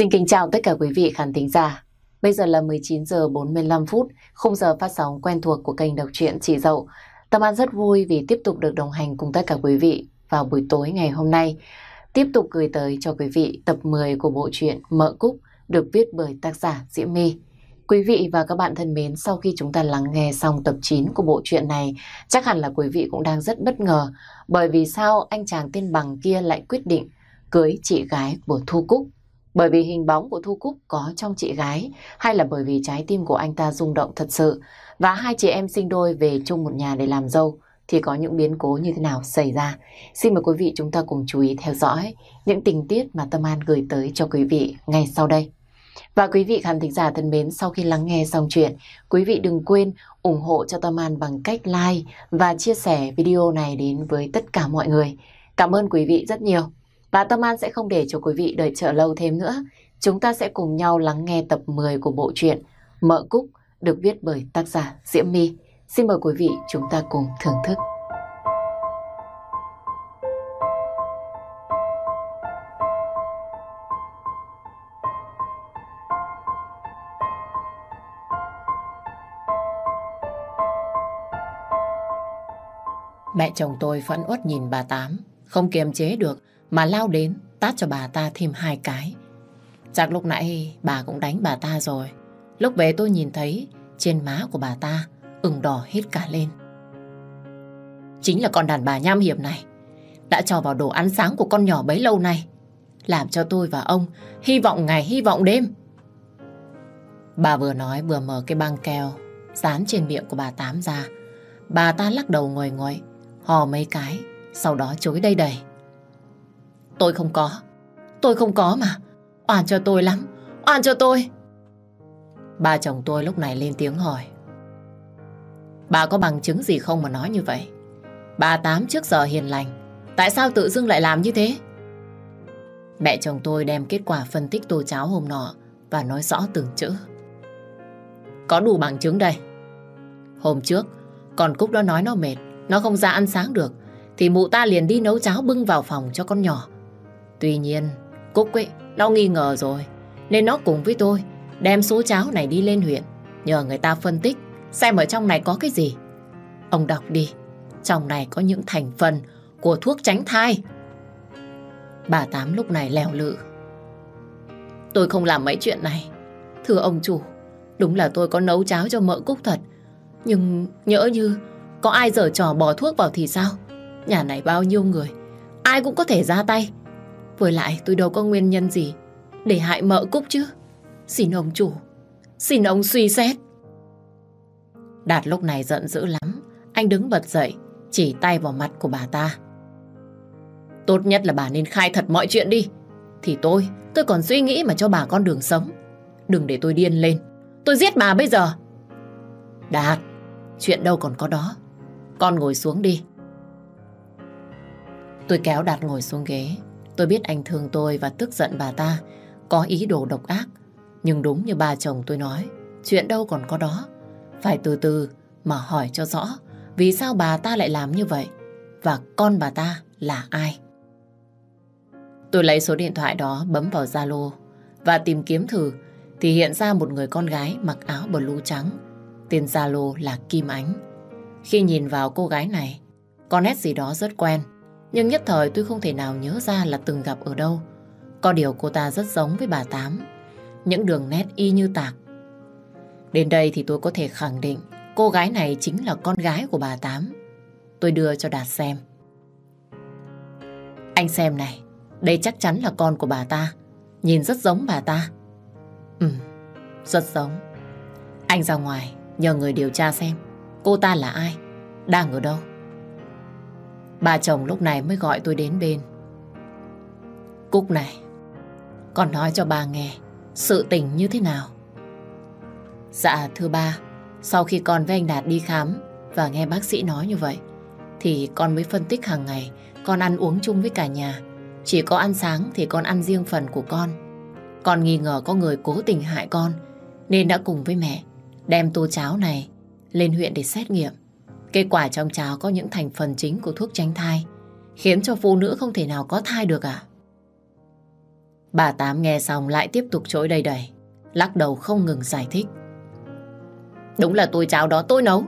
Xin kính chào tất cả quý vị khán thính giả. Bây giờ là 19 giờ 45 phút, khung giờ phát sóng quen thuộc của kênh đọc truyện Chị Dậu. Tâm An rất vui vì tiếp tục được đồng hành cùng tất cả quý vị vào buổi tối ngày hôm nay. Tiếp tục gửi tới cho quý vị tập 10 của bộ truyện Mợ Cúc được viết bởi tác giả Diễm My. Quý vị và các bạn thân mến, sau khi chúng ta lắng nghe xong tập 9 của bộ truyện này, chắc hẳn là quý vị cũng đang rất bất ngờ bởi vì sao anh chàng tên Bằng kia lại quyết định cưới chị gái của Thu Cúc. Bởi vì hình bóng của Thu Cúc có trong chị gái hay là bởi vì trái tim của anh ta rung động thật sự và hai chị em sinh đôi về chung một nhà để làm dâu thì có những biến cố như thế nào xảy ra. Xin mời quý vị chúng ta cùng chú ý theo dõi những tình tiết mà Tâm An gửi tới cho quý vị ngay sau đây. Và quý vị khán thính giả thân mến, sau khi lắng nghe xong chuyện, quý vị đừng quên ủng hộ cho Tâm An bằng cách like và chia sẻ video này đến với tất cả mọi người. Cảm ơn quý vị rất nhiều. Và Tâm An sẽ không để cho quý vị đợi chờ lâu thêm nữa. Chúng ta sẽ cùng nhau lắng nghe tập 10 của bộ truyện Mợ Cúc được viết bởi tác giả Diễm My. Xin mời quý vị chúng ta cùng thưởng thức. Mẹ chồng tôi phẫn uất nhìn bà Tám, không kiềm chế được mà lao đến tát cho bà ta thêm hai cái. Chắc lúc nãy bà cũng đánh bà ta rồi. Lúc về tôi nhìn thấy trên má của bà ta ửng đỏ hết cả lên. Chính là con đàn bà nham hiểm này đã cho vào đồ ăn sáng của con nhỏ bấy lâu nay. Làm cho tôi và ông hy vọng ngày hy vọng đêm. Bà vừa nói vừa mở cái băng keo dán trên miệng của bà Tám ra. Bà ta lắc đầu ngồi ngồi, hò mấy cái, sau đó chối đây đầy. Tôi không có. Tôi không có mà. Oan cho tôi lắm. Oan cho tôi. Ba chồng tôi lúc này lên tiếng hỏi. Bà có bằng chứng gì không mà nói như vậy? Bà Tám trước giờ hiền lành. Tại sao tự dưng lại làm như thế? Mẹ chồng tôi đem kết quả phân tích tô cháo hôm nọ và nói rõ từng chữ. Có đủ bằng chứng đây. Hôm trước, con Cúc đó nói nó mệt, nó không ra ăn sáng được, thì mụ ta liền đi nấu cháo bưng vào phòng cho con nhỏ. Tuy nhiên, Cúc ấy, nó nghi ngờ rồi. Nên nó cùng với tôi đem số cháo này đi lên huyện. Nhờ người ta phân tích xem ở trong này có cái gì. Ông đọc đi. Trong này có những thành phần của thuốc tránh thai. Bà Tám lúc này lèo lự. Tôi không làm mấy chuyện này. Thưa ông chủ, đúng là tôi có nấu cháo cho mỡ Cúc thật. Nhưng nhỡ như có ai dở trò bỏ thuốc vào thì sao? Nhà này bao nhiêu người, ai cũng có thể ra tay. Với lại tôi đâu có nguyên nhân gì để hại mợ Cúc chứ. Xin ông chủ, xin ông suy xét. Đạt lúc này giận dữ lắm. Anh đứng bật dậy, chỉ tay vào mặt của bà ta. Tốt nhất là bà nên khai thật mọi chuyện đi. Thì tôi, tôi còn suy nghĩ mà cho bà con đường sống. Đừng để tôi điên lên. Tôi giết bà bây giờ. Đạt, chuyện đâu còn có đó. Con ngồi xuống đi. Tôi kéo Đạt ngồi xuống ghế. Tôi biết anh thương tôi và tức giận bà ta, có ý đồ độc ác. Nhưng đúng như bà chồng tôi nói, chuyện đâu còn có đó. Phải từ từ mà hỏi cho rõ vì sao bà ta lại làm như vậy và con bà ta là ai. Tôi lấy số điện thoại đó bấm vào Zalo và tìm kiếm thử thì hiện ra một người con gái mặc áo blue trắng. Tên Zalo là Kim Ánh. Khi nhìn vào cô gái này, có nét gì đó rất quen. Nhưng nhất thời tôi không thể nào nhớ ra là từng gặp ở đâu. Có điều cô ta rất giống với bà Tám. Những đường nét y như tạc. Đến đây thì tôi có thể khẳng định cô gái này chính là con gái của bà Tám. Tôi đưa cho Đạt xem. Anh xem này, đây chắc chắn là con của bà ta. Nhìn rất giống bà ta. Ừ, rất giống. Anh ra ngoài, nhờ người điều tra xem cô ta là ai, đang ở đâu. Bà chồng lúc này mới gọi tôi đến bên. Cúc này, con nói cho bà nghe sự tình như thế nào. Dạ thưa ba, sau khi con với anh Đạt đi khám và nghe bác sĩ nói như vậy, thì con mới phân tích hàng ngày con ăn uống chung với cả nhà. Chỉ có ăn sáng thì con ăn riêng phần của con. Con nghi ngờ có người cố tình hại con, nên đã cùng với mẹ đem tô cháo này lên huyện để xét nghiệm. Kết quả trong cháo có những thành phần chính của thuốc tránh thai, khiến cho phụ nữ không thể nào có thai được à? Bà Tám nghe xong lại tiếp tục chối đầy đầy. Lắc đầu không ngừng giải thích. Đúng là tôi cháo đó tôi nấu.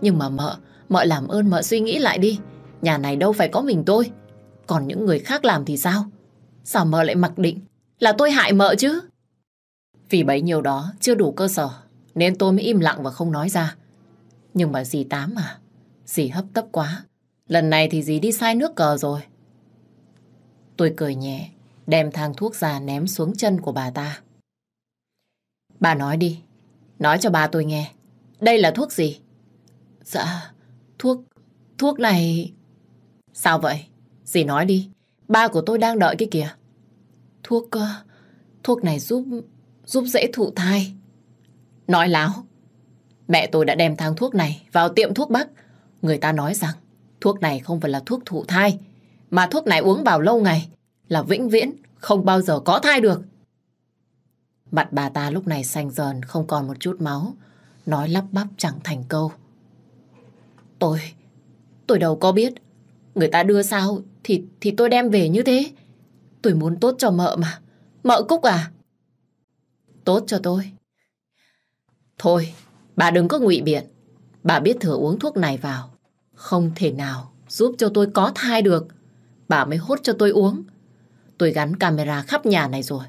Nhưng mà mợ, mợ làm ơn mợ suy nghĩ lại đi. Nhà này đâu phải có mình tôi. Còn những người khác làm thì sao? Sao mợ lại mặc định là tôi hại mợ chứ? Vì bấy nhiêu đó chưa đủ cơ sở nên tôi mới im lặng và không nói ra. Nhưng mà dì Tám à, dì hấp tấp quá. Lần này thì dì đi sai nước cờ rồi. Tôi cười nhẹ, đem thang thuốc ra ném xuống chân của bà ta. Bà nói đi, nói cho bà tôi nghe. Đây là thuốc gì? Dạ, thuốc, thuốc này... Sao vậy? Dì nói đi, ba của tôi đang đợi cái kìa. Thuốc, ờ, thuốc này giúp, giúp dễ thụ thai. Nói láo. Mẹ tôi đã đem thang thuốc này vào tiệm thuốc Bắc. Người ta nói rằng thuốc này không phải là thuốc thụ thai, mà thuốc này uống vào lâu ngày là vĩnh viễn, không bao giờ có thai được. Mặt bà ta lúc này xanh dần, không còn một chút máu, nói lắp bắp chẳng thành câu. Tôi, tôi đâu có biết, người ta đưa sao thì thì tôi đem về như thế. Tôi muốn tốt cho mợ mà. Mợ Cúc à? Tốt cho tôi. Thôi, bà đừng có ngụy biện. Bà biết thừa uống thuốc này vào. Không thể nào giúp cho tôi có thai được. Bà mới hốt cho tôi uống. Tôi gắn camera khắp nhà này rồi.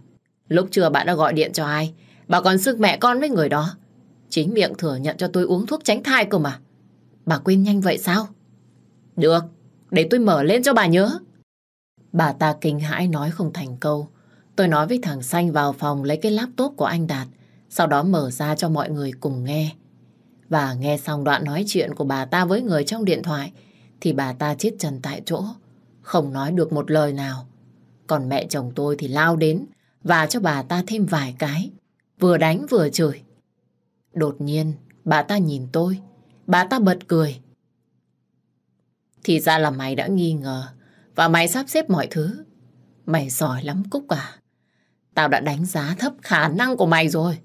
Lúc trưa bạn đã gọi điện cho ai? Bà còn sức mẹ con với người đó. Chính miệng thừa nhận cho tôi uống thuốc tránh thai cơ mà. Bà quên nhanh vậy sao? Được, để tôi mở lên cho bà nhớ. Bà ta kinh hãi nói không thành câu. Tôi nói với thằng Xanh vào phòng lấy cái laptop của anh Đạt, sau đó mở ra cho mọi người cùng nghe. Và nghe xong đoạn nói chuyện của bà ta với người trong điện thoại, thì bà ta chết trần tại chỗ, không nói được một lời nào. Còn mẹ chồng tôi thì lao đến và cho bà ta thêm vài cái, vừa đánh vừa chửi. Đột nhiên, bà ta nhìn tôi, bà ta bật cười. Thì ra là mày đã nghi ngờ và mày sắp xếp mọi thứ. Mày giỏi lắm Cúc à. Tao đã đánh giá thấp khả năng của mày rồi.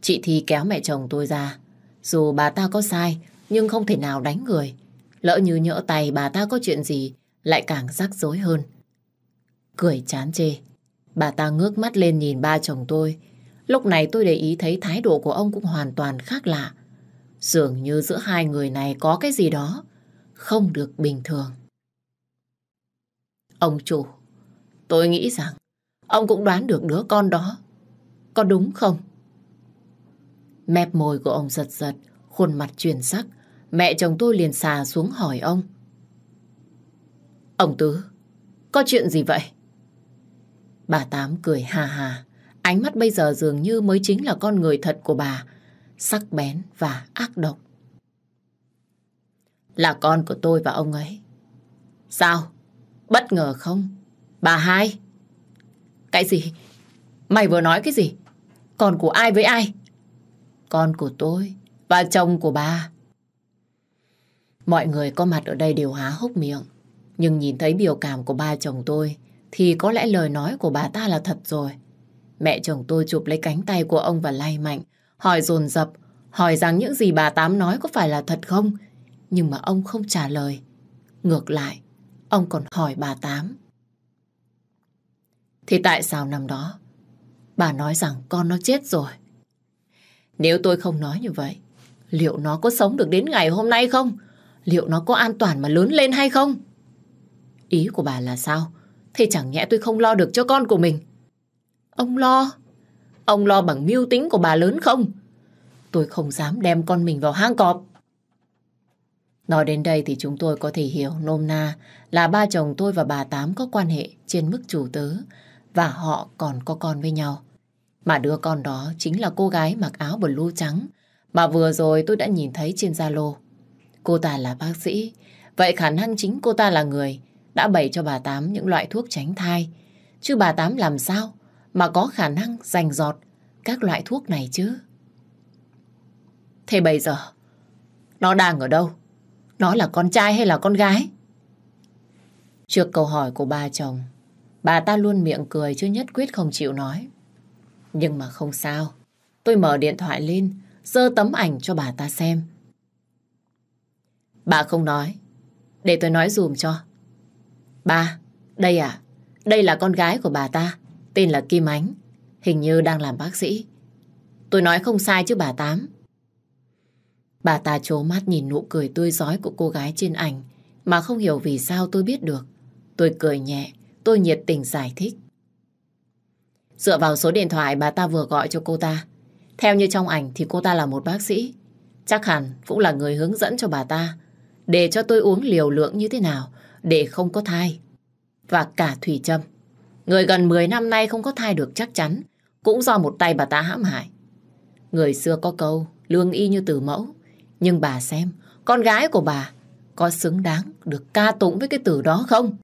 Chị Thi kéo mẹ chồng tôi ra. Dù bà ta có sai, nhưng không thể nào đánh người. Lỡ như nhỡ tay bà ta có chuyện gì, lại càng rắc rối hơn. Cười chán chê. Bà ta ngước mắt lên nhìn ba chồng tôi. Lúc này tôi để ý thấy thái độ của ông cũng hoàn toàn khác lạ. Dường như giữa hai người này có cái gì đó không được bình thường. Ông chủ, tôi nghĩ rằng ông cũng đoán được đứa con đó. Có đúng không? Mép môi của ông giật giật, khuôn mặt chuyển sắc. Mẹ chồng tôi liền xà xuống hỏi ông. Ông Tứ, có chuyện gì vậy? Bà Tám cười hà hà. Ánh mắt bây giờ dường như mới chính là con người thật của bà. Sắc bén và ác độc. Là con của tôi và ông ấy. Sao? Bất ngờ không? Bà hai? Cái gì? Mày vừa nói cái gì? Con của ai với ai? Con của tôi và chồng của bà. Mọi người có mặt ở đây đều há hốc miệng. Nhưng nhìn thấy biểu cảm của ba chồng tôi thì có lẽ lời nói của bà ta là thật rồi. Mẹ chồng tôi chụp lấy cánh tay của ông và lay mạnh, hỏi dồn dập, hỏi rằng những gì bà Tám nói có phải là thật không? Nhưng mà ông không trả lời. Ngược lại, ông còn hỏi bà Tám. Thì tại sao năm đó bà nói rằng con nó chết rồi? Nếu tôi không nói như vậy, liệu nó có sống được đến ngày hôm nay không? Liệu nó có an toàn mà lớn lên hay không? Ý của bà là sao? Thế chẳng nhẽ tôi không lo được cho con của mình. Ông lo? Ông lo bằng mưu tính của bà lớn không? Tôi không dám đem con mình vào hang cọp. Nói đến đây thì chúng tôi có thể hiểu nôm na là ba chồng tôi và bà Tám có quan hệ trên mức chủ tớ và họ còn có con với nhau. Mà đứa con đó chính là cô gái mặc áo blue trắng mà vừa rồi tôi đã nhìn thấy trên Zalo. Cô ta là bác sĩ, vậy khả năng chính cô ta là người đã bày cho bà Tám những loại thuốc tránh thai. Chứ bà Tám làm sao mà có khả năng giành giọt các loại thuốc này chứ? Thế bây giờ, nó đang ở đâu? Nó là con trai hay là con gái? Trước câu hỏi của ba chồng, bà ta luôn miệng cười chứ nhất quyết không chịu nói. Nhưng mà không sao, tôi mở điện thoại lên, dơ tấm ảnh cho bà ta xem. Bà không nói, để tôi nói dùm cho. Ba, đây à, đây là con gái của bà ta, tên là Kim Ánh, hình như đang làm bác sĩ. Tôi nói không sai chứ bà Tám. Bà ta trố mắt nhìn nụ cười tươi giói của cô gái trên ảnh, mà không hiểu vì sao tôi biết được. Tôi cười nhẹ, tôi nhiệt tình giải thích. Dựa vào số điện thoại bà ta vừa gọi cho cô ta, theo như trong ảnh thì cô ta là một bác sĩ. Chắc hẳn cũng là người hướng dẫn cho bà ta để cho tôi uống liều lượng như thế nào để không có thai. Và cả Thủy Trâm. Người gần 10 năm nay không có thai được chắc chắn cũng do một tay bà ta hãm hại. Người xưa có câu lương y như từ mẫu. Nhưng bà xem, con gái của bà có xứng đáng được ca tụng với cái từ đó không?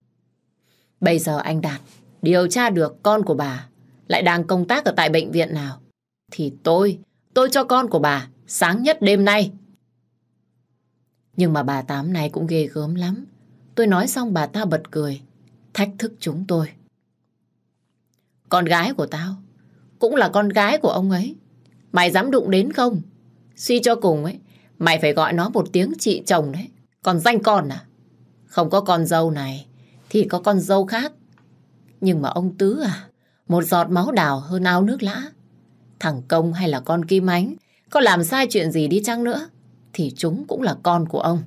Bây giờ anh Đạt điều tra được con của bà lại đang công tác ở tại bệnh viện nào thì tôi, tôi cho con của bà sáng nhất đêm nay. Nhưng mà bà Tám này cũng ghê gớm lắm. Tôi nói xong bà ta bật cười, thách thức chúng tôi. Con gái của tao cũng là con gái của ông ấy. Mày dám đụng đến không? Suy cho cùng ấy, mày phải gọi nó một tiếng chị chồng đấy. Còn danh con à? Không có con dâu này, thì có con dâu khác. Nhưng mà ông Tứ à, một giọt máu đào hơn ao nước lã. Thằng Công hay là con Kim Ánh có làm sai chuyện gì đi chăng nữa thì chúng cũng là con của ông.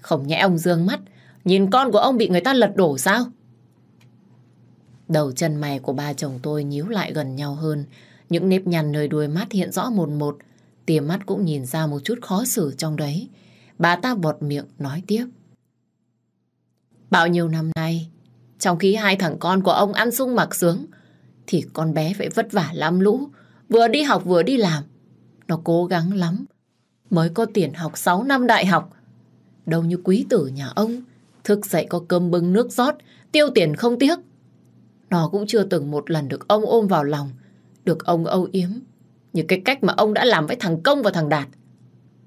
Không nhẽ ông dương mắt nhìn con của ông bị người ta lật đổ sao? Đầu chân mày của ba chồng tôi nhíu lại gần nhau hơn. Những nếp nhăn nơi đuôi mắt hiện rõ một một. Tia mắt cũng nhìn ra một chút khó xử trong đấy. Bà ta bọt miệng nói tiếp. Bao nhiêu năm nay, trong khi hai thằng con của ông ăn sung mặc sướng, thì con bé phải vất vả lắm lũ. Vừa đi học vừa đi làm. Nó cố gắng lắm. Mới có tiền học 6 năm đại học. Đâu như quý tử nhà ông. Thức dậy có cơm bưng nước rót. Tiêu tiền không tiếc. Nó cũng chưa từng một lần được ông ôm vào lòng. Được ông âu yếm. Như cái cách mà ông đã làm với thằng Công và thằng Đạt.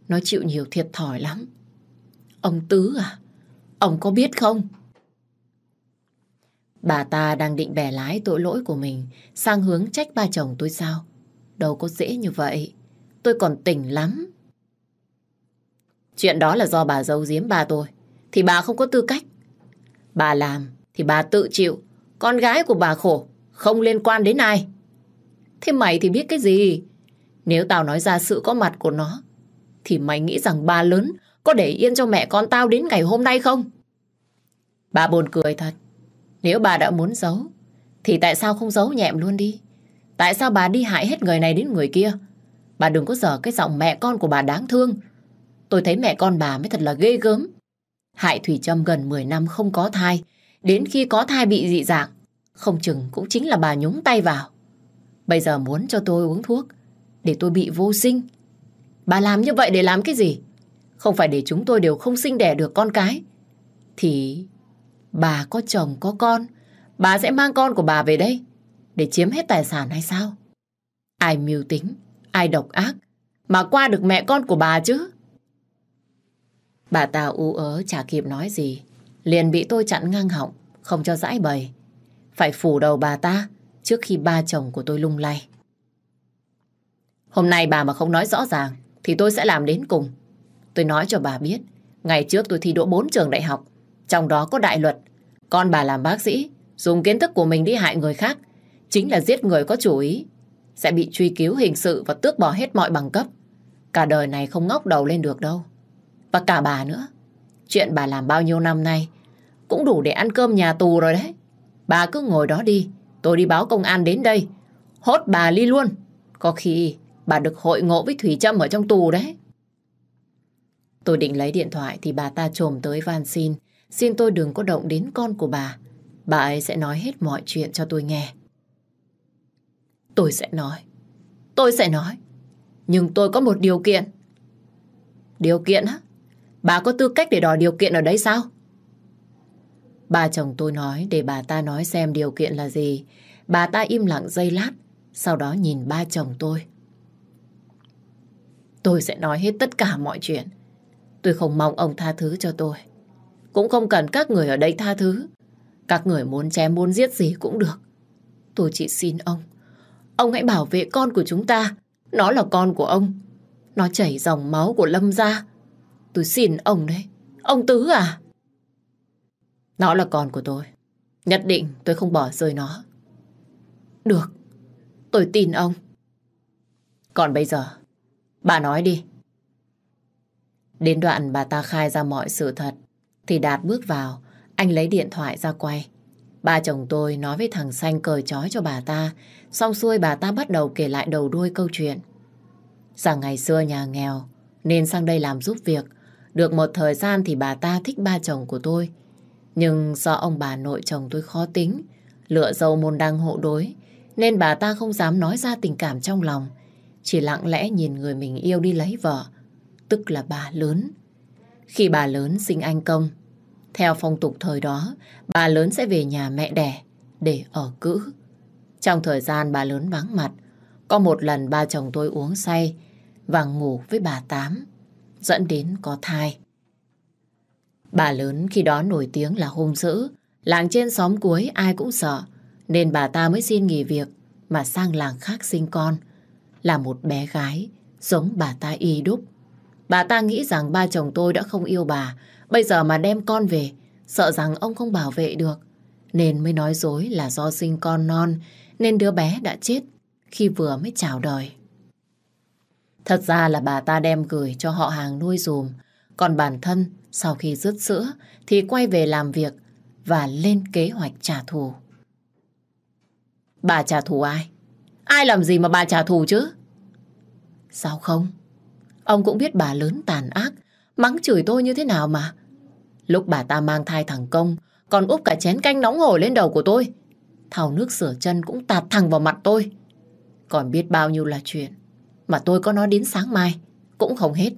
Nó chịu nhiều thiệt thòi lắm. Ông Tứ à? Ông có biết không? Bà ta đang định bẻ lái tội lỗi của mình, sang hướng trách ba chồng tôi sao? Đâu có dễ như vậy. Tôi còn tỉnh lắm. Chuyện đó là do bà giấu giếm bà tôi. Thì bà không có tư cách. Bà làm thì bà tự chịu. Con gái của bà khổ. Không liên quan đến ai. Thế mày thì biết cái gì? Nếu tao nói ra sự có mặt của nó, thì mày nghĩ rằng bà lớn có để yên cho mẹ con tao đến ngày hôm nay không? Bà buồn cười thật. Nếu bà đã muốn giấu, thì tại sao không giấu nhẹm luôn đi? Tại sao bà đi hại hết người này đến người kia? Bà đừng có dở cái giọng mẹ con của bà đáng thương. Tôi thấy mẹ con bà mới thật là ghê gớm. Hại Thủy Trâm gần 10 năm không có thai. Đến khi có thai bị dị dạng. Không chừng cũng chính là bà nhúng tay vào. Bây giờ muốn cho tôi uống thuốc. Để tôi bị vô sinh. Bà làm như vậy để làm cái gì? Không phải để chúng tôi đều không sinh đẻ được con cái. Thì bà có chồng có con. Bà sẽ mang con của bà về đây. Để chiếm hết tài sản hay sao? Ai mưu tính, ai độc ác mà qua được mẹ con của bà chứ? Bà ta u ớ chả kịp nói gì. Liền bị tôi chặn ngang họng, không cho giải bày. Phải phủ đầu bà ta trước khi ba chồng của tôi lung lay. Hôm nay bà mà không nói rõ ràng thì tôi sẽ làm đến cùng. Tôi nói cho bà biết, ngày trước tôi thi đỗ 4 trường đại học, trong đó có đại luật. Con bà làm bác sĩ, dùng kiến thức của mình đi hại người khác, chính là giết người có chủ ý, sẽ bị truy cứu hình sự và tước bỏ hết mọi bằng cấp. Cả đời này không ngóc đầu lên được đâu. Và cả bà nữa. Chuyện bà làm bao nhiêu năm nay cũng đủ để ăn cơm nhà tù rồi đấy. Bà cứ ngồi đó đi, tôi đi báo công an đến đây. Hốt bà ly luôn. Có khi bà được hội ngộ với Thủy Trâm ở trong tù đấy. Tôi định lấy điện thoại thì bà ta trồm tới van xin. Xin tôi đừng có động đến con của bà. Bà ấy sẽ nói hết mọi chuyện cho tôi nghe. Tôi sẽ nói. Tôi sẽ nói. Nhưng tôi có một điều kiện. Điều kiện á? Bà có tư cách để đòi điều kiện ở đây sao? Bà chồng tôi nói để bà ta nói xem điều kiện là gì. Bà ta im lặng giây lát, sau đó nhìn ba chồng tôi. Tôi sẽ nói hết tất cả mọi chuyện. Tôi không mong ông tha thứ cho tôi. Cũng không cần các người ở đây tha thứ. Các người muốn chém muốn giết gì cũng được. Tôi chỉ xin ông. Ông hãy bảo vệ con của chúng ta. Nó là con của ông. Nó chảy dòng máu của Lâm ra. Tôi xin ông đấy. Ông Tứ à? Nó là con của tôi. Nhất định tôi không bỏ rơi nó. Được, tôi tin ông. Còn bây giờ, bà nói đi. Đến đoạn bà ta khai ra mọi sự thật, thì Đạt bước vào, anh lấy điện thoại ra quay. Ba chồng tôi nói với thằng Xanh cởi trói cho bà ta, xong xuôi bà ta bắt đầu kể lại đầu đuôi câu chuyện. Rằng ngày xưa nhà nghèo, nên sang đây làm giúp việc. Được một thời gian thì bà ta thích ba chồng của tôi. Nhưng do ông bà nội chồng tôi khó tính, lựa dâu môn đăng hộ đối, nên bà ta không dám nói ra tình cảm trong lòng. Chỉ lặng lẽ nhìn người mình yêu đi lấy vợ, tức là bà lớn. Khi bà lớn sinh anh công, theo phong tục thời đó, bà lớn sẽ về nhà mẹ đẻ để ở cữ. Trong thời gian bà lớn vắng mặt, có một lần ba chồng tôi uống say và ngủ với bà Tám, dẫn đến có thai. Bà lớn khi đó nổi tiếng là hung dữ, làng trên xóm cuối ai cũng sợ, nên bà ta mới xin nghỉ việc mà sang làng khác sinh con, là một bé gái giống bà ta y đúc. Bà ta nghĩ rằng ba chồng tôi đã không yêu bà, bây giờ mà đem con về, sợ rằng ông không bảo vệ được, nên mới nói dối là do sinh con non, nên đứa bé đã chết khi vừa mới chào đời. Thật ra là bà ta đem gửi cho họ hàng nuôi dùm, còn bản thân sau khi rứt sữa thì quay về làm việc và lên kế hoạch trả thù. Bà trả thù ai? Ai làm gì mà bà trả thù chứ? Sao không? Ông cũng biết bà lớn tàn ác, mắng chửi tôi như thế nào mà. Lúc bà ta mang thai thằng Công, còn úp cả chén canh nóng hổi lên đầu của tôi. Thảo nước sửa chân cũng tạt thẳng vào mặt tôi. Còn biết bao nhiêu là chuyện, mà tôi có nói đến sáng mai, cũng không hết.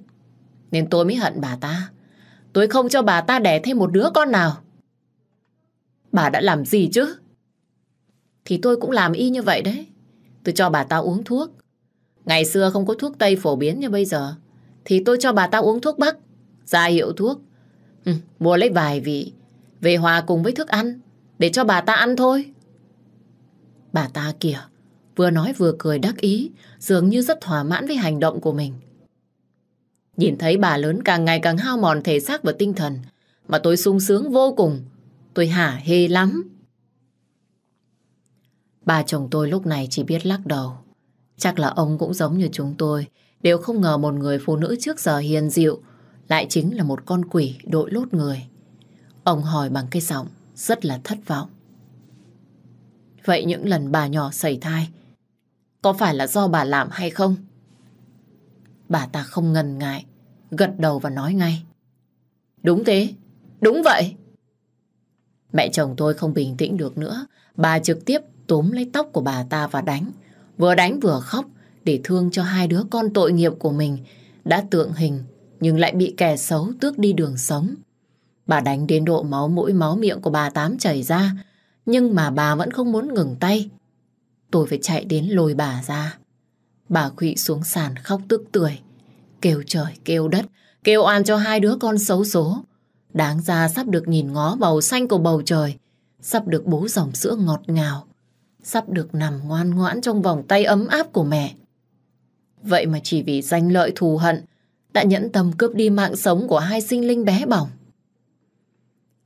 Nên tôi mới hận bà ta. Tôi không cho bà ta đẻ thêm một đứa con nào. Bà đã làm gì chứ? Thì tôi cũng làm y như vậy đấy. Tôi cho bà ta uống thuốc. Ngày xưa không có thuốc Tây phổ biến như bây giờ. Thì tôi cho bà ta uống thuốc Bắc. Ra hiệu thuốc. Ừ, mua lấy vài vị. Về hòa cùng với thức ăn. Để cho bà ta ăn thôi. Bà ta kìa. Vừa nói vừa cười đắc ý. Dường như rất thỏa mãn với hành động của mình. Nhìn thấy bà lớn càng ngày càng hao mòn thể xác và tinh thần. Mà tôi sung sướng vô cùng. Tôi hả hê lắm. Bà chồng tôi lúc này chỉ biết lắc đầu. Chắc là ông cũng giống như chúng tôi, đều không ngờ một người phụ nữ trước giờ hiền dịu lại chính là một con quỷ đội lốt người. Ông hỏi bằng cái giọng rất là thất vọng. Vậy những lần bà nhỏ xảy thai, có phải là do bà làm hay không? Bà ta không ngần ngại, gật đầu và nói ngay. Đúng thế, đúng vậy. Mẹ chồng tôi không bình tĩnh được nữa, bà trực tiếp túm lấy tóc của bà ta và đánh. Vừa đánh vừa khóc để thương cho hai đứa con tội nghiệp của mình, đã tượng hình nhưng lại bị kẻ xấu tước đi đường sống. Bà đánh đến độ máu mũi máu miệng của bà Tám chảy ra, nhưng mà bà vẫn không muốn ngừng tay. Tôi phải chạy đến lôi bà ra. Bà khụy xuống sàn khóc tức tưởi, kêu trời, kêu đất, kêu oan cho hai đứa con xấu số. Đáng ra sắp được nhìn ngó bầu xanh của bầu trời, sắp được bố dòng sữa ngọt ngào sắp được nằm ngoan ngoãn trong vòng tay ấm áp của mẹ. Vậy mà chỉ vì danh lợi thù hận đã nhẫn tâm cướp đi mạng sống của hai sinh linh bé bỏng.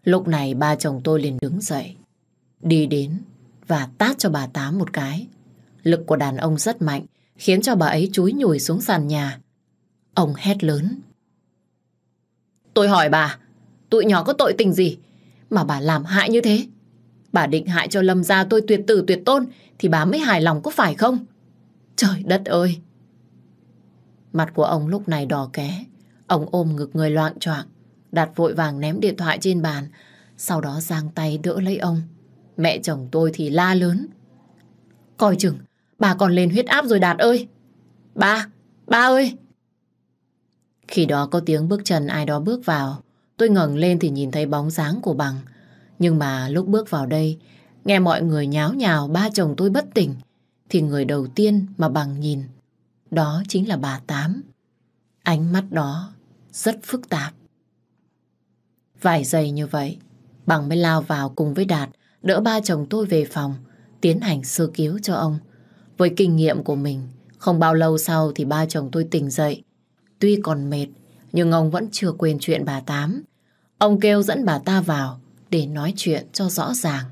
Lúc này ba chồng tôi liền đứng dậy, đi đến và tát cho bà Tám một cái. Lực của đàn ông rất mạnh, khiến cho bà ấy chúi nhùi xuống sàn nhà. Ông hét lớn. Tôi hỏi bà, tụi nhỏ có tội tình gì mà bà làm hại như thế? Bà định hại cho Lâm gia tôi tuyệt tử tuyệt tôn thì bà mới hài lòng có phải không? Trời đất ơi! Mặt của ông lúc này đỏ ké. Ông ôm ngực người loạn choạng đặt vội vàng ném điện thoại trên bàn. Sau đó giang tay đỡ lấy ông. Mẹ chồng tôi thì la lớn. Coi chừng, bà còn lên huyết áp rồi Đạt ơi! Ba! Ba ơi! Khi đó có tiếng bước chân ai đó bước vào. Tôi ngẩng lên thì nhìn thấy bóng dáng của bằng. Nhưng mà lúc bước vào đây, nghe mọi người nháo nhào ba chồng tôi bất tỉnh, thì người đầu tiên mà bằng nhìn, đó chính là bà Tám. Ánh mắt đó rất phức tạp. Vài giây như vậy, bằng mới lao vào cùng với Đạt, đỡ ba chồng tôi về phòng, tiến hành sơ cứu cho ông. Với kinh nghiệm của mình, không bao lâu sau thì ba chồng tôi tỉnh dậy. Tuy còn mệt, nhưng ông vẫn chưa quên chuyện bà Tám. Ông kêu dẫn bà ta vào, để nói chuyện cho rõ ràng.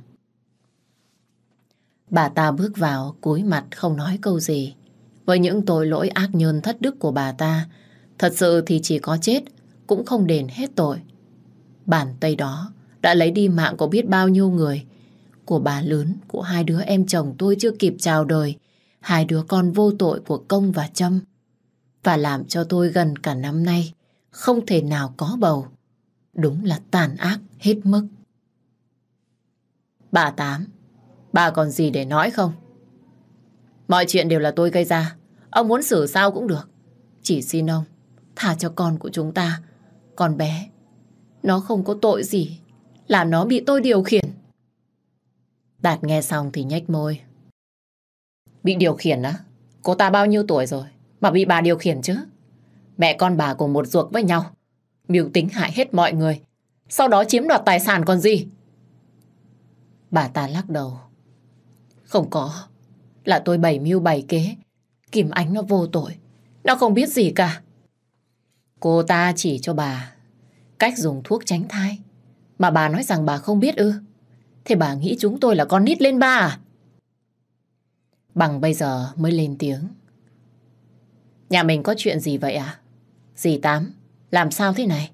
Bà ta bước vào, cúi mặt không nói câu gì. Với những tội lỗi ác nhân thất đức của bà ta, thật sự thì chỉ có chết, cũng không đền hết tội. Bàn tay đó đã lấy đi mạng của biết bao nhiêu người, của bà lớn, của hai đứa em chồng tôi chưa kịp chào đời, hai đứa con vô tội của Công và Trâm. Và làm cho tôi gần cả năm nay không thể nào có bầu. Đúng là tàn ác hết mức. Bà Tám, bà còn gì để nói không? Mọi chuyện đều là tôi gây ra. Ông muốn xử sao cũng được. Chỉ xin ông, thả cho con của chúng ta. Con bé, nó không có tội gì. Là nó bị tôi điều khiển. Đạt nghe xong thì nhếch môi. Bị điều khiển á? Cô ta bao nhiêu tuổi rồi mà bị bà điều khiển chứ? Mẹ con bà cùng một ruột với nhau. Mưu tính hại hết mọi người. Sau đó chiếm đoạt tài sản còn gì? Bà ta lắc đầu. Không có. Là tôi bày mưu bày kế. Kim Ánh nó vô tội. Nó không biết gì cả. Cô ta chỉ cho bà cách dùng thuốc tránh thai. Mà bà nói rằng bà không biết ư. Thế bà nghĩ chúng tôi là con nít lên ba à? Bằng bây giờ mới lên tiếng. Nhà mình có chuyện gì vậy à? Dì Tám, làm sao thế này?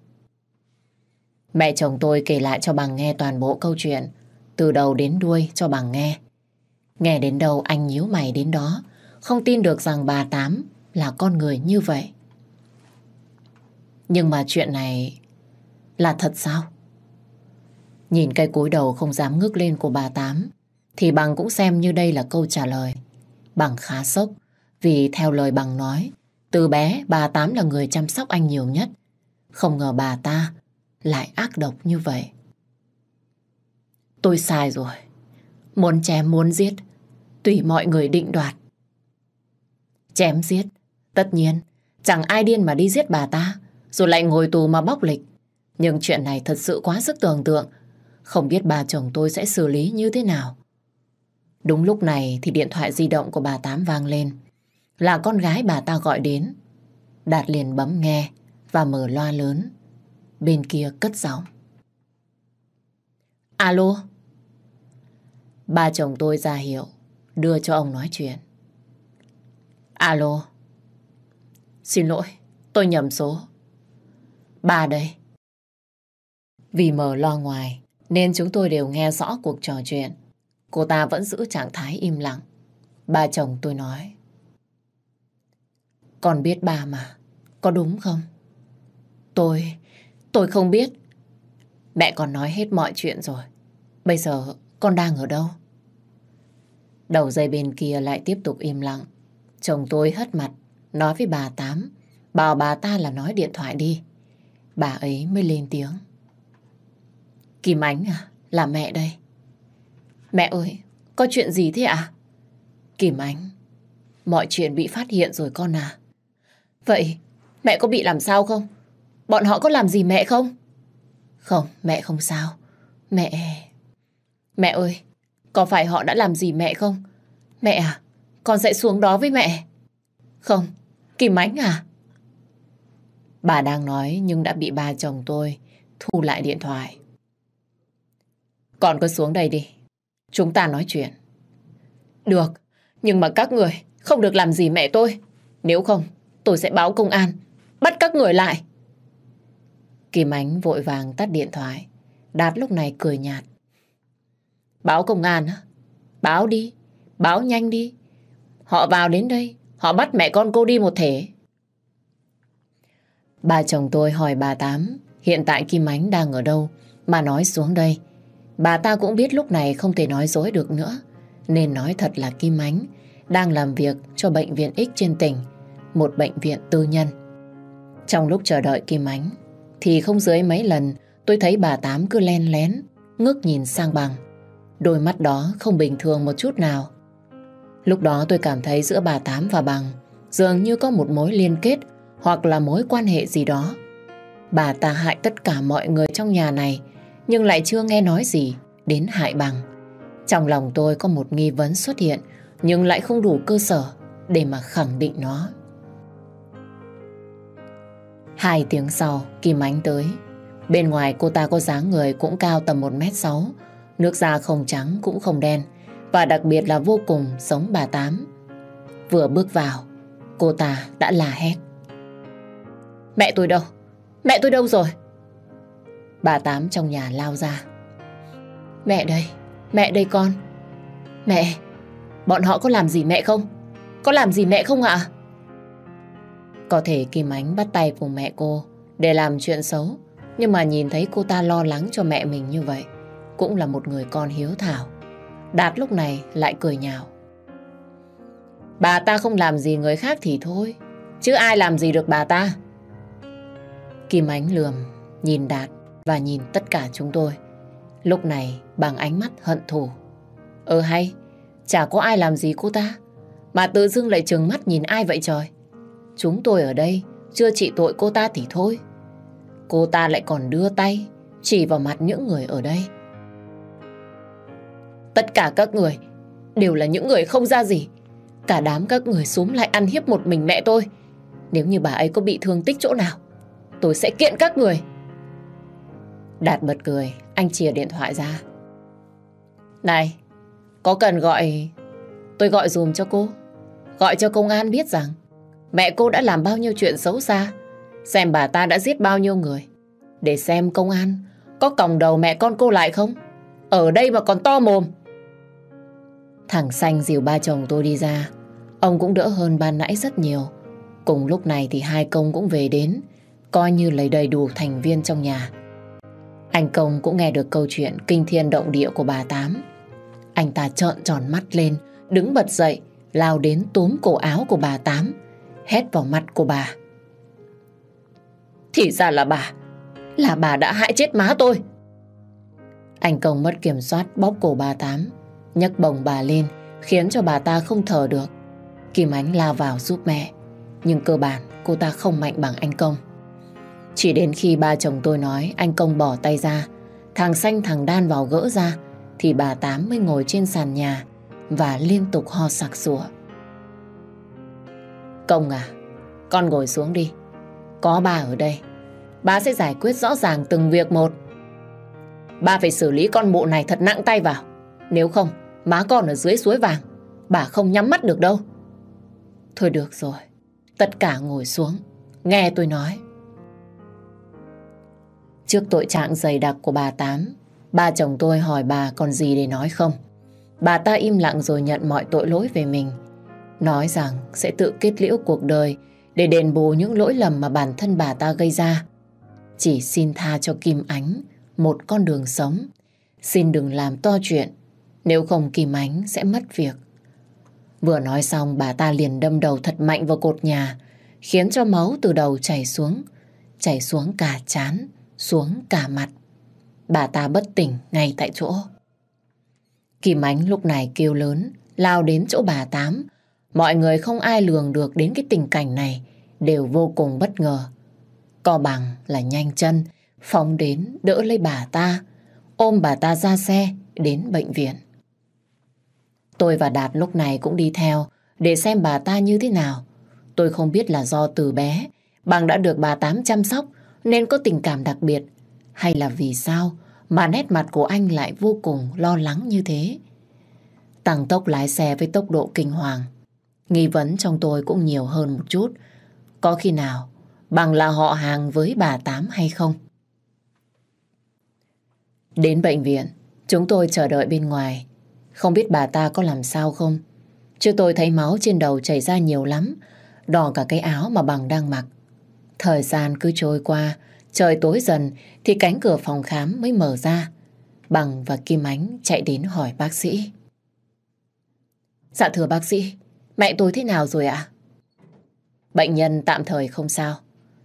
Mẹ chồng tôi kể lại cho bằng nghe toàn bộ câu chuyện, từ đầu đến đuôi cho bằng nghe. Nghe đến đâu anh nhíu mày đến đó, không tin được rằng bà Tám là con người như vậy. Nhưng mà chuyện này là thật sao? Nhìn cây cúi đầu không dám ngước lên của bà Tám, thì bằng cũng xem như đây là câu trả lời. Bằng khá sốc, vì theo lời bằng nói, từ bé bà Tám là người chăm sóc anh nhiều nhất. Không ngờ bà ta lại ác độc như vậy. Tôi sai rồi. Muốn chém muốn giết, tùy mọi người định đoạt. Chém giết, tất nhiên, chẳng ai điên mà đi giết bà ta, rồi lại ngồi tù mà bóc lịch. Nhưng chuyện này thật sự quá sức tưởng tượng, không biết bà chồng tôi sẽ xử lý như thế nào. Đúng lúc này thì điện thoại di động của bà Tám vang lên. Là con gái bà ta gọi đến. Đạt liền bấm nghe và mở loa lớn. Bên kia cất giọng. Alo? Ba chồng tôi ra hiệu, đưa cho ông nói chuyện. Alo? Xin lỗi, tôi nhầm số. Ba đây. Vì mở lo ngoài, nên chúng tôi đều nghe rõ cuộc trò chuyện. Cô ta vẫn giữ trạng thái im lặng. Ba chồng tôi nói. Con biết ba mà, có đúng không? Tôi, tôi không biết. Mẹ còn nói hết mọi chuyện rồi. Bây giờ con đang ở đâu? Đầu dây bên kia lại tiếp tục im lặng. Chồng tôi hất mặt, nói với bà Tám, bảo bà ta là nói điện thoại đi. Bà ấy mới lên tiếng. Kim Ánh à, là mẹ đây. Mẹ ơi, có chuyện gì thế ạ? À? Kim Ánh, mọi chuyện bị phát hiện rồi con à. Vậy, mẹ có bị làm sao không? Bọn họ có làm gì mẹ không? Không, mẹ không sao. Mẹ... Mẹ ơi, có phải họ đã làm gì mẹ không? Mẹ à, con sẽ xuống đó với mẹ. Không, Kim Ánh à? Bà đang nói nhưng đã bị ba chồng tôi thu lại điện thoại. Con cứ xuống đây đi. Chúng ta nói chuyện. Được, nhưng mà các người không được làm gì mẹ tôi. Nếu không, tôi sẽ báo công an, bắt các người lại. Kim Ánh vội vàng tắt điện thoại. Đạt lúc này cười nhạt. Báo công an á? Báo đi, báo nhanh đi. Họ vào đến đây, họ bắt mẹ con cô đi một thể. Bà chồng tôi hỏi bà Tám hiện tại Kim Ánh đang ở đâu mà nói xuống đây. Bà ta cũng biết lúc này không thể nói dối được nữa nên nói thật là Kim Ánh đang làm việc cho bệnh viện X trên tỉnh, một bệnh viện tư nhân. Trong lúc chờ đợi Kim Ánh thì không dưới mấy lần tôi thấy bà Tám cứ len lén ngước nhìn sang bằng. Đôi mắt đó không bình thường một chút nào. Lúc đó tôi cảm thấy giữa bà Tám và bằng dường như có một mối liên kết hoặc là mối quan hệ gì đó. Bà ta hại tất cả mọi người trong nhà này nhưng lại chưa nghe nói gì đến hại bằng. Trong lòng tôi có một nghi vấn xuất hiện nhưng lại không đủ cơ sở để mà khẳng định nó. Hai tiếng sau, Kim Ánh tới. Bên ngoài cô ta có dáng người cũng cao tầm 1m6, nước da không trắng cũng không đen, và đặc biệt là vô cùng giống bà Tám. Vừa bước vào, cô ta đã là hét. Mẹ tôi đâu? Mẹ tôi đâu rồi? Bà Tám trong nhà lao ra. Mẹ đây, mẹ đây con. Mẹ, bọn họ có làm gì mẹ không? Có làm gì mẹ không ạ? Có thể Kim Ánh bắt tay cùng mẹ cô để làm chuyện xấu. Nhưng mà nhìn thấy cô ta lo lắng cho mẹ mình như vậy, cũng là một người con hiếu thảo. Đạt lúc này lại cười nhạo. Bà ta không làm gì người khác thì thôi, chứ ai làm gì được bà ta? Kim Ánh lườm, nhìn Đạt và nhìn tất cả chúng tôi. Lúc này bằng ánh mắt hận thù. Ờ hay, chả có ai làm gì cô ta, mà tự dưng lại trừng mắt nhìn ai vậy trời? Chúng tôi ở đây chưa trị tội cô ta thì thôi. Cô ta lại còn đưa tay chỉ vào mặt những người ở đây. Tất cả các người đều là những người không ra gì. Cả đám các người xuống lại ăn hiếp một mình mẹ tôi. Nếu như bà ấy có bị thương tích chỗ nào, tôi sẽ kiện các người. Đạt bật cười, anh chìa điện thoại ra. Này, có cần gọi... Tôi gọi dùm cho cô. Gọi cho công an biết rằng mẹ cô đã làm bao nhiêu chuyện xấu xa. Xem bà ta đã giết bao nhiêu người. Để xem công an có còng đầu mẹ con cô lại không? Ở đây mà còn to mồm. Thằng xanh dìu ba chồng tôi đi ra. Ông cũng đỡ hơn ban nãy rất nhiều. Cùng lúc này thì hai công cũng về đến. Coi như lấy đầy đủ thành viên trong nhà. Anh Công cũng nghe được câu chuyện kinh thiên động địa của bà Tám. Anh ta trợn tròn mắt lên, đứng bật dậy, lao đến túm cổ áo của bà Tám, hét vào mặt của bà. Thì ra là bà, là bà đã hại chết má tôi. Anh Công mất kiểm soát bóp cổ bà Tám, nhấc bồng bà lên, khiến cho bà ta không thở được. Kim Ánh lao vào giúp mẹ, nhưng cơ bản cô ta không mạnh bằng anh Công. Chỉ đến khi ba chồng tôi nói anh Công bỏ tay ra, thằng Xanh thằng Đan vào gỡ ra, thì bà Tám mới ngồi trên sàn nhà và liên tục ho sặc sủa. Công à, con ngồi xuống đi. Có bà ở đây, bà sẽ giải quyết rõ ràng từng việc một. Ba phải xử lý con mụ này thật nặng tay vào. Nếu không, má con ở dưới suối vàng, bà không nhắm mắt được đâu. Thôi được rồi, tất cả ngồi xuống, nghe tôi nói. Trước tội trạng dày đặc của bà Tám, ba chồng tôi hỏi bà còn gì để nói không. Bà ta im lặng rồi nhận mọi tội lỗi về mình. Nói rằng sẽ tự kết liễu cuộc đời để đền bù những lỗi lầm mà bản thân bà ta gây ra. Chỉ xin tha cho Kim Ánh một con đường sống. Xin đừng làm to chuyện, nếu không Kim Ánh sẽ mất việc. Vừa nói xong bà ta liền đâm đầu thật mạnh vào cột nhà, khiến cho máu từ đầu chảy xuống, chảy xuống cả chán, xuống cả mặt. Bà ta bất tỉnh ngay tại chỗ. Kim Ánh lúc này kêu lớn, lao đến chỗ bà Tám. Mọi người không ai lường được đến cái tình cảnh này, đều vô cùng bất ngờ. Co bằng là nhanh chân, phóng đến đỡ lấy bà ta, ôm bà ta ra xe đến bệnh viện. Tôi và Đạt lúc này cũng đi theo để xem bà ta như thế nào. Tôi không biết là do từ bé bằng đã được bà Tám chăm sóc nên có tình cảm đặc biệt hay là vì sao mà nét mặt của anh lại vô cùng lo lắng như thế. Tăng tốc lái xe với tốc độ kinh hoàng. Nghi vấn trong tôi cũng nhiều hơn một chút. Có khi nào bằng là họ hàng với bà Tám hay không? Đến bệnh viện, chúng tôi chờ đợi bên ngoài. Không biết bà ta có làm sao không? Chứ tôi thấy máu trên đầu chảy ra nhiều lắm, đỏ cả cái áo mà bằng đang mặc. Thời gian cứ trôi qua, trời tối dần thì cánh cửa phòng khám mới mở ra. Bằng và Kim Ánh chạy đến hỏi bác sĩ. Dạ thưa bác sĩ, mẹ tôi thế nào rồi ạ? Bệnh nhân tạm thời không sao,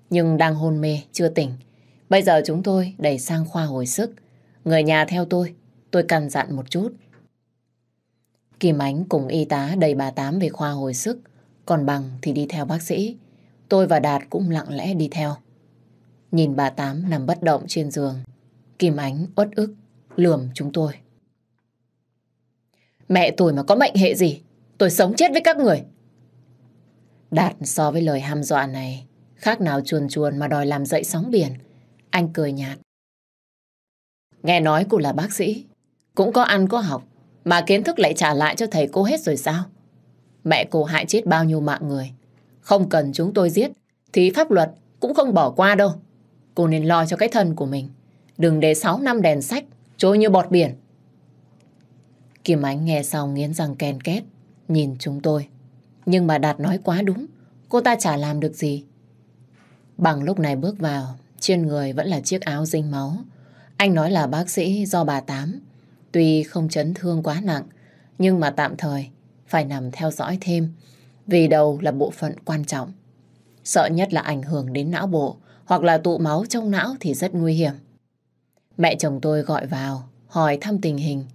nhưng đang hôn mê, chưa tỉnh. Bây giờ chúng tôi đẩy sang khoa hồi sức. Người nhà theo tôi, tôi cần dặn một chút. Kim Ánh cùng y tá đầy bà Tám về khoa hồi sức, còn Bằng thì đi theo bác sĩ. Tôi và Đạt cũng lặng lẽ đi theo. Nhìn bà Tám nằm bất động trên giường, Kim Ánh uất ức, lườm chúng tôi. Mẹ tôi mà có mệnh hệ gì, tôi sống chết với các người. Đạt so với lời hăm dọa này, khác nào chuồn chuồn mà đòi làm dậy sóng biển. Anh cười nhạt. Nghe nói cô là bác sĩ, cũng có ăn có học, mà kiến thức lại trả lại cho thầy cô hết rồi sao? Mẹ cô hại chết bao nhiêu mạng người. Không cần chúng tôi giết, thì pháp luật cũng không bỏ qua đâu. Cô nên lo cho cái thân của mình. Đừng để 6 năm đèn sách trôi như bọt biển. Kim Ánh nghe xong nghiến răng ken két, nhìn chúng tôi. Nhưng mà Đạt nói quá đúng, cô ta chả làm được gì. Bằng lúc này bước vào, trên người vẫn là chiếc áo dinh máu. Anh nói là bác sĩ do bà Tám. Tuy không chấn thương quá nặng, nhưng mà tạm thời phải nằm theo dõi thêm, vì đầu là bộ phận quan trọng. Sợ nhất là ảnh hưởng đến não bộ, hoặc là tụ máu trong não thì rất nguy hiểm. Mẹ chồng tôi gọi vào, hỏi thăm tình hình.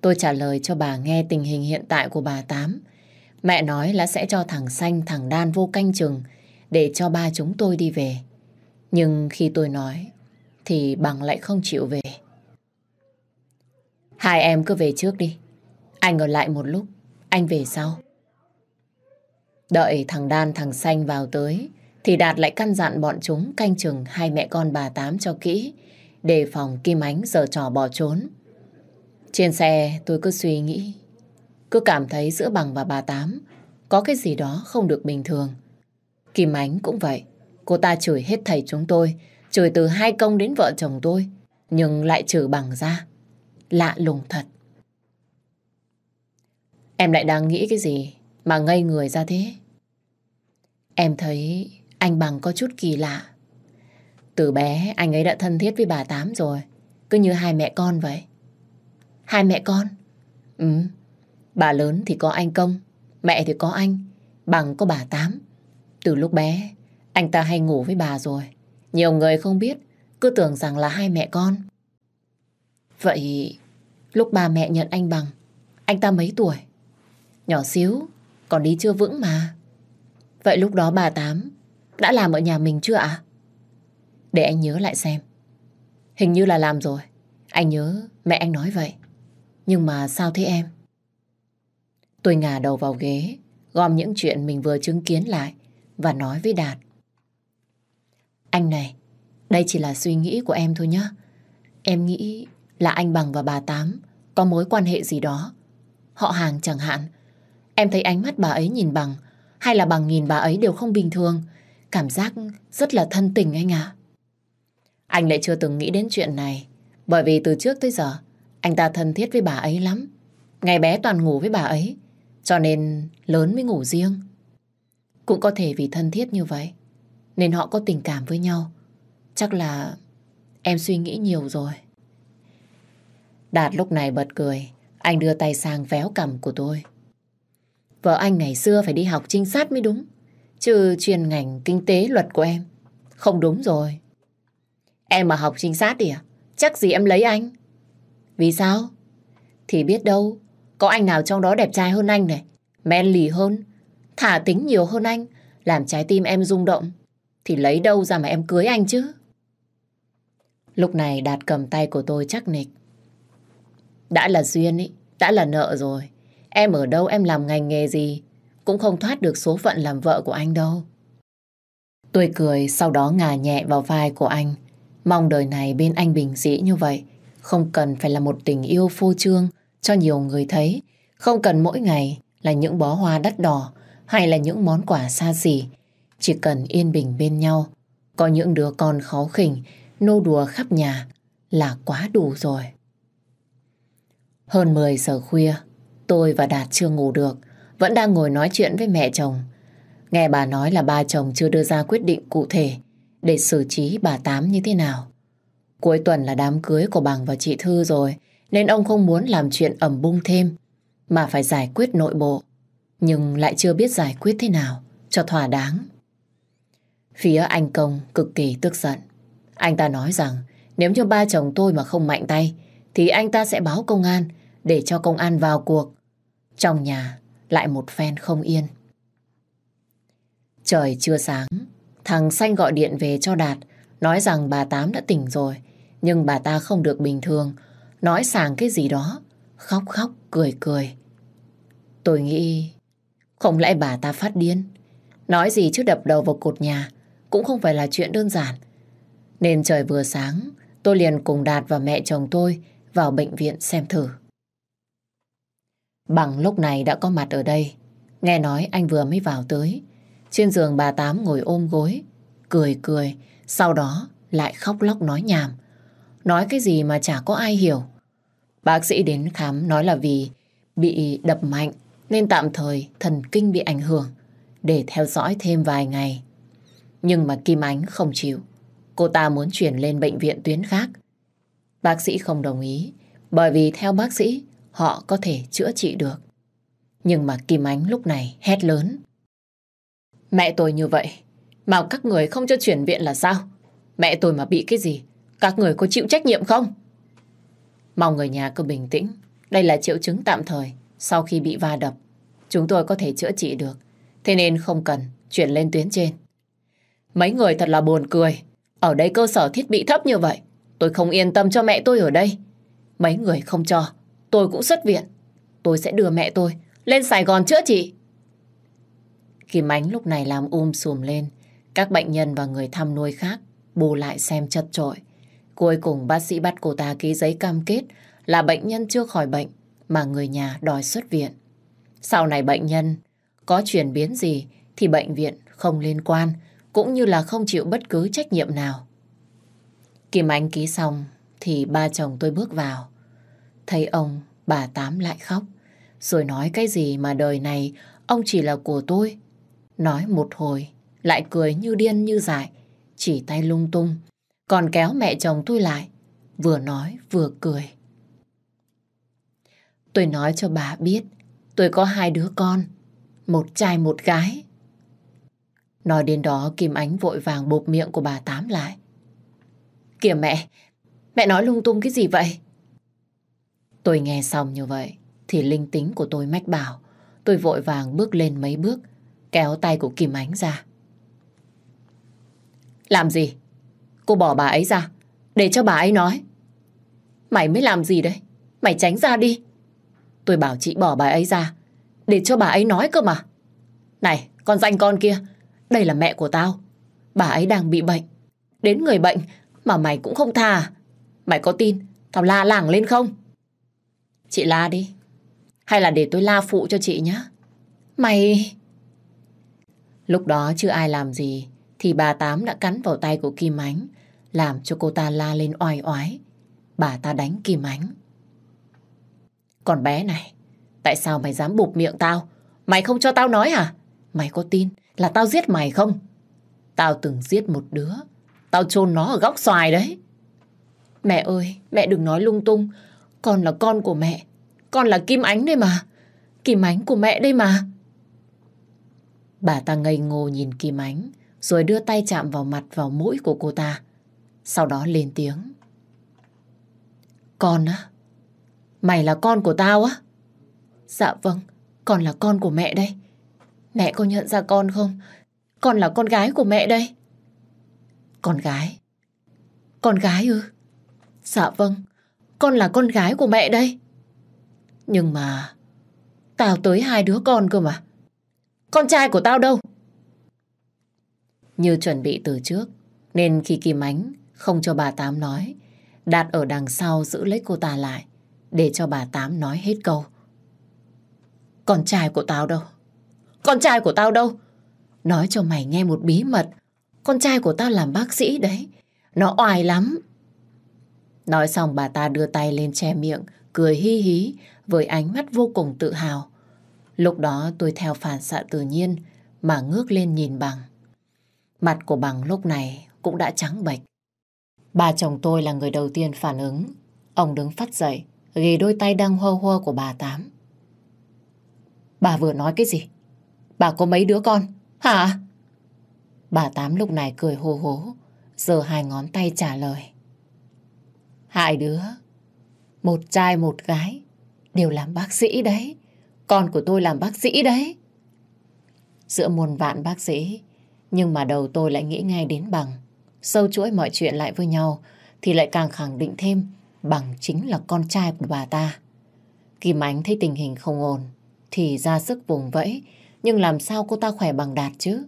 Tôi trả lời cho bà nghe tình hình hiện tại của bà Tám. Mẹ nói là sẽ cho thằng Xanh, thằng Đan vô canh chừng để cho ba chúng tôi đi về. Nhưng khi tôi nói thì bằng lại không chịu về. Hai em cứ về trước đi. Anh ở lại một lúc, anh về sau. Đợi thằng Đan thằng Xanh vào tới thì Đạt lại căn dặn bọn chúng canh chừng hai mẹ con bà Tám cho kỹ đề phòng Kim Ánh giờ trò bỏ trốn. Trên xe tôi cứ suy nghĩ cứ cảm thấy giữa bằng và bà Tám có cái gì đó không được bình thường. Kim Ánh cũng vậy. Cô ta chửi hết thầy chúng tôi, chửi từ hai công đến vợ chồng tôi, nhưng lại chửi bằng ra. Lạ lùng thật. Em lại đang nghĩ cái gì mà ngây người ra thế? Em thấy anh bằng có chút kỳ lạ. Từ bé anh ấy đã thân thiết với bà Tám rồi, cứ như hai mẹ con vậy. Hai mẹ con? Ừ, bà lớn thì có anh Công, mẹ thì có anh, bằng có bà Tám. Từ lúc bé, anh ta hay ngủ với bà rồi. Nhiều người không biết, cứ tưởng rằng là hai mẹ con. Vậy, lúc ba mẹ nhận anh bằng, anh ta mấy tuổi? Nhỏ xíu, còn đi chưa vững mà. Vậy lúc đó bà Tám đã làm ở nhà mình chưa ạ? Để anh nhớ lại xem. Hình như là làm rồi. Anh nhớ mẹ anh nói vậy. Nhưng mà sao thế em? Tôi ngả đầu vào ghế, gom những chuyện mình vừa chứng kiến lại và nói với Đạt. Anh này, đây chỉ là suy nghĩ của em thôi nhá. Em nghĩ là anh Bằng và bà Tám có mối quan hệ gì đó. Họ hàng chẳng hạn. Em thấy ánh mắt bà ấy nhìn Bằng hay là Bằng nhìn bà ấy đều không bình thường. Cảm giác rất là thân tình anh ạ. Anh lại chưa từng nghĩ đến chuyện này. Bởi vì từ trước tới giờ, anh ta thân thiết với bà ấy lắm. Ngày bé toàn ngủ với bà ấy. Cho nên lớn mới ngủ riêng. Cũng có thể vì thân thiết như vậy nên họ có tình cảm với nhau. Chắc là em suy nghĩ nhiều rồi. Đạt lúc này bật cười. Anh đưa tay sang véo cầm của tôi. Vợ anh ngày xưa phải đi học trinh sát mới đúng. Chứ chuyên ngành kinh tế luật của em. Không đúng rồi. Em mà học trinh sát đi à? Chắc gì em lấy anh. Vì sao? Thì biết đâu. Có anh nào trong đó đẹp trai hơn anh này. Men lì hơn. Thả tính nhiều hơn anh. Làm trái tim em rung động. Thì lấy đâu ra mà em cưới anh chứ? Lúc này Đạt cầm tay của tôi chắc nịch. Đã là duyên ý, đã là nợ rồi. Em ở đâu em làm ngành nghề gì cũng không thoát được số phận làm vợ của anh đâu. Tôi cười sau đó ngả nhẹ vào vai của anh. Mong đời này bên anh bình dị như vậy. Không cần phải là một tình yêu phô trương cho nhiều người thấy. Không cần mỗi ngày là những bó hoa đắt đỏ hay là những món quà xa xỉ. Chỉ cần yên bình bên nhau. Có những đứa con khó khỉnh, nô đùa khắp nhà là quá đủ rồi. Hơn 10 giờ khuya, tôi và Đạt chưa ngủ được, vẫn đang ngồi nói chuyện với mẹ chồng. Nghe bà nói là ba chồng chưa đưa ra quyết định cụ thể để xử trí bà Tám như thế nào. Cuối tuần là đám cưới của Bằng và chị Thư rồi, nên ông không muốn làm chuyện ẩm bung thêm, mà phải giải quyết nội bộ, nhưng lại chưa biết giải quyết thế nào cho thỏa đáng. Phía anh Công cực kỳ tức giận. Anh ta nói rằng nếu như ba chồng tôi mà không mạnh tay thì anh ta sẽ báo công an để cho công an vào cuộc. Trong nhà lại một phen không yên. Trời chưa sáng, thằng Xanh gọi điện về cho Đạt nói rằng bà Tám đã tỉnh rồi nhưng bà ta không được bình thường nói sàng cái gì đó khóc khóc cười cười. Tôi nghĩ không lẽ bà ta phát điên nói gì chứ đập đầu vào cột nhà cũng không phải là chuyện đơn giản. Nên trời vừa sáng, tôi liền cùng Đạt và mẹ chồng tôi vào bệnh viện xem thử. Bằng lúc này đã có mặt ở đây. Nghe nói anh vừa mới vào tới. Trên giường bà Tám ngồi ôm gối, cười cười, sau đó lại khóc lóc nói nhảm. Nói cái gì mà chả có ai hiểu. Bác sĩ đến khám nói là vì bị đập mạnh nên tạm thời thần kinh bị ảnh hưởng để theo dõi thêm vài ngày. Nhưng mà Kim Ánh không chịu. Cô ta muốn chuyển lên bệnh viện tuyến khác. Bác sĩ không đồng ý bởi vì theo bác sĩ họ có thể chữa trị được. Nhưng mà Kim Ánh lúc này hét lớn. Mẹ tôi như vậy, mà các người không cho chuyển viện là sao? Mẹ tôi mà bị cái gì? Các người có chịu trách nhiệm không? Mong người nhà cứ bình tĩnh. Đây là triệu chứng tạm thời sau khi bị va đập. Chúng tôi có thể chữa trị được. Thế nên không cần chuyển lên tuyến trên. Mấy người thật là buồn cười. Ở đây cơ sở thiết bị thấp như vậy. Tôi không yên tâm cho mẹ tôi ở đây. Mấy người không cho. Tôi cũng xuất viện. Tôi sẽ đưa mẹ tôi lên Sài Gòn chữa trị. Kim Ánh lúc này làm um sùm lên. Các bệnh nhân và người thăm nuôi khác bù lại xem chật trội. Cuối cùng bác sĩ bắt cô ta ký giấy cam kết là bệnh nhân chưa khỏi bệnh mà người nhà đòi xuất viện. Sau này bệnh nhân có chuyển biến gì thì bệnh viện không liên quan cũng như là không chịu bất cứ trách nhiệm nào. Kim Ánh ký xong thì ba chồng tôi bước vào. Thấy ông, bà Tám lại khóc. Rồi nói cái gì mà đời này ông chỉ là của tôi. Nói một hồi, lại cười như điên như dại, chỉ tay lung tung. Còn kéo mẹ chồng tôi lại, vừa nói vừa cười. Tôi nói cho bà biết, tôi có hai đứa con, một trai một gái. Nói đến đó Kim Ánh vội vàng bụp miệng của bà Tám lại. Kìa mẹ, mẹ nói lung tung cái gì vậy? Tôi nghe xong như vậy thì linh tính của tôi mách bảo. Tôi vội vàng bước lên mấy bước, kéo tay của Kim Ánh ra. Làm gì? Cô bỏ bà ấy ra, để cho bà ấy nói. Mày mới làm gì đấy? Mày tránh ra đi. Tôi bảo chị bỏ bà ấy ra, để cho bà ấy nói cơ mà. Này, con danh con kia, đây là mẹ của tao. Bà ấy đang bị bệnh. Đến người bệnh mà mày cũng không tha? À? Mày có tin tao la làng lên không? Chị la đi. Hay là để tôi la phụ cho chị nhé? Mày... Lúc đó chưa ai làm gì thì bà Tám đã cắn vào tay của Kim Ánh làm cho cô ta la lên oai oái. Bà ta đánh Kim Ánh. Còn bé này, tại sao mày dám bụp miệng tao? Mày không cho tao nói à? Mày có tin là tao giết mày không? Tao từng giết một đứa. Tao chôn nó ở góc xoài đấy. Mẹ ơi, mẹ đừng nói lung tung. Con là con của mẹ. Con là Kim Ánh đây mà. Kim Ánh của mẹ đây mà. Bà ta ngây ngô nhìn Kim Ánh, rồi đưa tay chạm vào mặt vào mũi của cô ta. Sau đó lên tiếng. Con á? Mày là con của tao á? Dạ vâng, con là con của mẹ đây. Mẹ có nhận ra con không? Con là con gái của mẹ đây. Con gái? Con gái ư? Dạ vâng, con là con gái của mẹ đây. Nhưng mà... Tao tới hai đứa con cơ mà. Con trai của tao đâu? Như chuẩn bị từ trước, nên khi Kim Ánh không cho bà Tám nói, Đạt ở đằng sau giữ lấy cô ta lại, để cho bà Tám nói hết câu. Con trai của tao đâu? Con trai của tao đâu? Nói cho mày nghe một bí mật. Con trai của tao làm bác sĩ đấy. Nó oai lắm. Nói xong bà ta đưa tay lên che miệng, cười hi hí với ánh mắt vô cùng tự hào. Lúc đó tôi theo phản xạ tự nhiên mà ngước lên nhìn bằng. Mặt của bằng lúc này cũng đã trắng bệch. Bà chồng tôi là người đầu tiên phản ứng. Ông đứng phát dậy, ghi đôi tay đang hô hô của bà Tám. Bà vừa nói cái gì? Bà có mấy đứa con? Hả? Bà Tám lúc này cười hô hố, giờ hai ngón tay trả lời. Hai đứa, một trai một gái, đều làm bác sĩ đấy. Con của tôi làm bác sĩ đấy. Giữa muôn vạn bác sĩ, nhưng mà đầu tôi lại nghĩ ngay đến bằng. Sâu chuỗi mọi chuyện lại với nhau, thì lại càng khẳng định thêm bằng chính là con trai của bà ta. Kim Ánh thấy tình hình không ổn, thì ra sức vùng vẫy, nhưng làm sao cô ta khỏe bằng đạt chứ?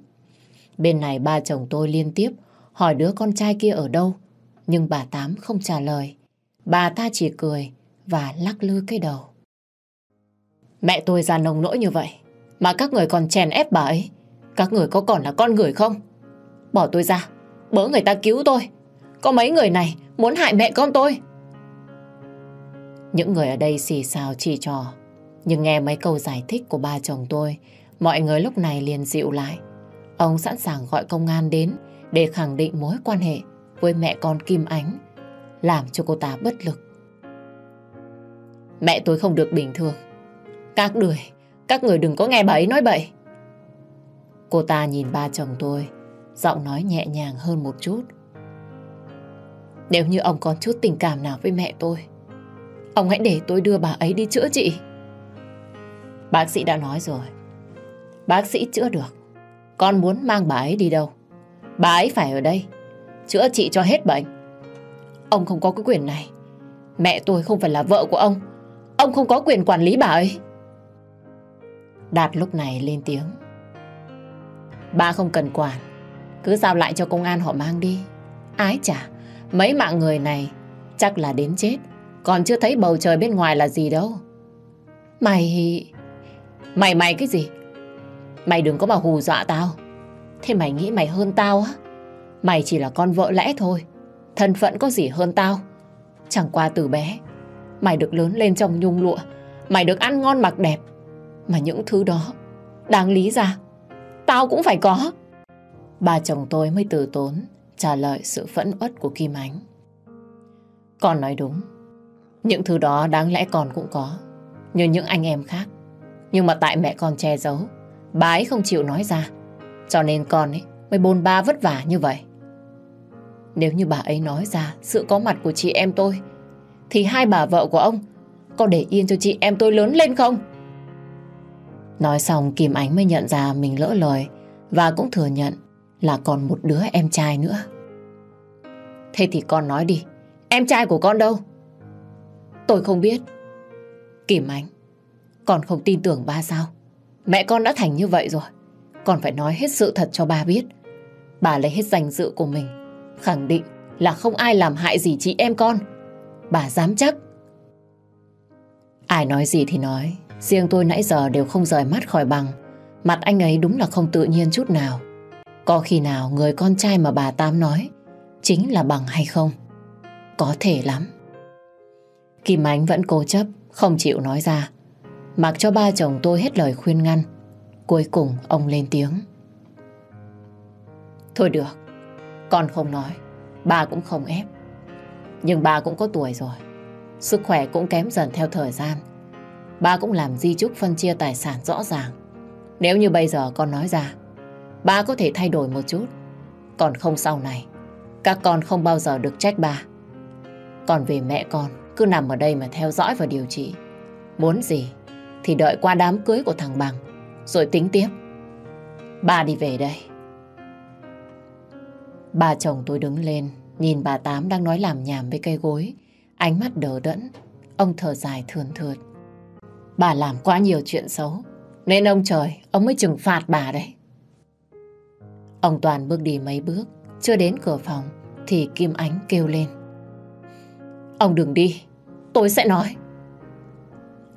Bên này ba chồng tôi liên tiếp hỏi đứa con trai kia ở đâu, nhưng bà Tám không trả lời. Bà ta chỉ cười và lắc lư cái đầu. Mẹ tôi ra nông nỗi như vậy, mà các người còn chèn ép bà ấy. Các người có còn là con người không? Bỏ tôi ra, bớ người ta cứu tôi. Có mấy người này muốn hại mẹ con tôi. Những người ở đây xì xào chỉ trò. Nhưng nghe mấy câu giải thích của ba chồng tôi, mọi người lúc này liền dịu lại. Ông sẵn sàng gọi công an đến để khẳng định mối quan hệ với mẹ con Kim Ánh, làm cho cô ta bất lực. Mẹ tôi không được bình thường. Các người, các người đừng có nghe bà ấy nói bậy. Cô ta nhìn ba chồng tôi, giọng nói nhẹ nhàng hơn một chút. Nếu như ông còn chút tình cảm nào với mẹ tôi, ông hãy để tôi đưa bà ấy đi chữa trị. Bác sĩ đã nói rồi, bác sĩ chữa được. Con muốn mang bà ấy đi đâu? Bà ấy phải ở đây, chữa trị cho hết bệnh. Ông không có cái quyền này. Mẹ tôi không phải là vợ của ông. Ông không có quyền quản lý bà ấy. Đạt lúc này lên tiếng. Ba không cần quản. Cứ giao lại cho công an họ mang đi. Ái chả, mấy mạng người này chắc là đến chết. Còn chưa thấy bầu trời bên ngoài là gì đâu. Mày... Mày mày cái gì? Mày đừng có mà hù dọa tao. Thế mày nghĩ mày hơn tao á? Mày chỉ là con vợ lẽ thôi. Thân phận có gì hơn tao. Chẳng qua từ bé, mày được lớn lên trong nhung lụa. Mày được ăn ngon mặc đẹp. Mà những thứ đó, đáng lý ra, tao cũng phải có. Ba chồng tôi mới từ tốn trả lời sự phẫn uất của Kim Ánh. Con nói đúng. Những thứ đó đáng lẽ con cũng có. Như những anh em khác. Nhưng mà tại mẹ con che giấu. Bà ấy không chịu nói ra. Cho nên con ấy mới bôn ba vất vả như vậy. Nếu như bà ấy nói ra sự có mặt của chị em tôi, thì hai bà vợ của ông có để yên cho chị em tôi lớn lên không? Nói xong Kim Ánh mới nhận ra mình lỡ lời và cũng thừa nhận là còn một đứa em trai nữa. Thế thì con nói đi, em trai của con đâu? Tôi không biết. Kim Ánh, con không tin tưởng ba sao? Mẹ con đã thành như vậy rồi. Con phải nói hết sự thật cho ba biết. Bà lấy hết danh dự của mình khẳng định là không ai làm hại gì chị em con. Bà dám chắc. Ai nói gì thì nói, riêng tôi nãy giờ đều không rời mắt khỏi bằng. Mặt anh ấy đúng là không tự nhiên chút nào. Có khi nào người con trai mà bà Tám nói chính là bằng hay không? Có thể lắm. Kim Ánh vẫn cố chấp, không chịu nói ra. Mặc cho ba chồng tôi hết lời khuyên ngăn. Cuối cùng ông lên tiếng. Thôi được, con không nói, bà cũng không ép. Nhưng bà cũng có tuổi rồi, sức khỏe cũng kém dần theo thời gian. Bà cũng làm di chúc phân chia tài sản rõ ràng. Nếu như bây giờ con nói ra, bà có thể thay đổi một chút. Còn không sau này, các con không bao giờ được trách bà. Còn về mẹ con, cứ nằm ở đây mà theo dõi và điều trị. Muốn gì thì đợi qua đám cưới của thằng Bằng, rồi tính tiếp. Bà đi về đây. Bà chồng tôi đứng lên, nhìn bà Tám đang nói làm nhảm với cây gối. Ánh mắt đờ đẫn, ông thở dài thườn thượt. Bà làm quá nhiều chuyện xấu, nên ông trời, ông mới trừng phạt bà đấy. Ông Toàn bước đi mấy bước, chưa đến cửa phòng, thì Kim Ánh kêu lên. Ông đừng đi, tôi sẽ nói.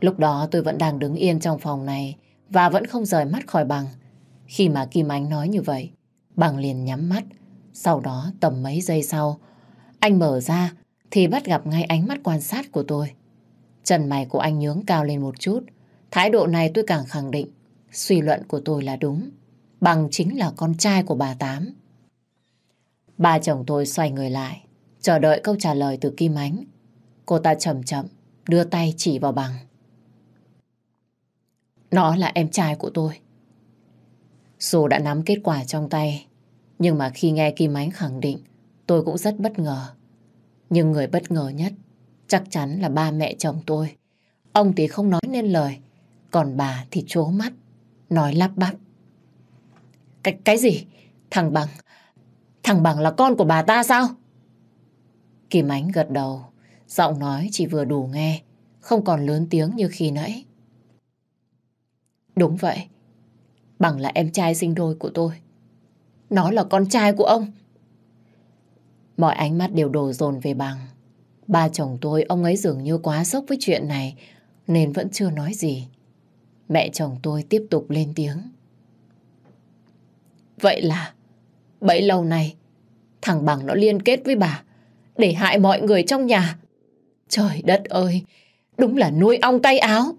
Lúc đó tôi vẫn đang đứng yên trong phòng này và vẫn không rời mắt khỏi bằng. Khi mà Kim Ánh nói như vậy, bằng liền nhắm mắt, sau đó tầm mấy giây sau, anh mở ra thì bắt gặp ngay ánh mắt quan sát của tôi. Chân mày của anh nhướng cao lên một chút. Thái độ này tôi càng khẳng định suy luận của tôi là đúng. Bằng chính là con trai của bà Tám. Ba chồng tôi xoay người lại, chờ đợi câu trả lời từ Kim Ánh. Cô ta chậm chậm, đưa tay chỉ vào bằng. Nó là em trai của tôi. Dù đã nắm kết quả trong tay, nhưng mà khi nghe Kim Ánh khẳng định, tôi cũng rất bất ngờ. Nhưng người bất ngờ nhất chắc chắn là ba mẹ chồng tôi. Ông thì không nói nên lời, còn bà thì trố mắt, nói lắp bắp. Cái, cái gì? Thằng Bằng, thằng Bằng là con của bà ta sao? Kim Ánh gật đầu, giọng nói chỉ vừa đủ nghe, không còn lớn tiếng như khi nãy. Đúng vậy, Bằng là em trai sinh đôi của tôi. Nó là con trai của ông. Mọi ánh mắt đều đổ dồn về bằng. Ba chồng tôi, ông ấy dường như quá sốc với chuyện này, nên vẫn chưa nói gì. Mẹ chồng tôi tiếp tục lên tiếng. Vậy là bấy lâu nay thằng Bằng nó liên kết với bà để hại mọi người trong nhà. Trời đất ơi, đúng là nuôi ong tay áo.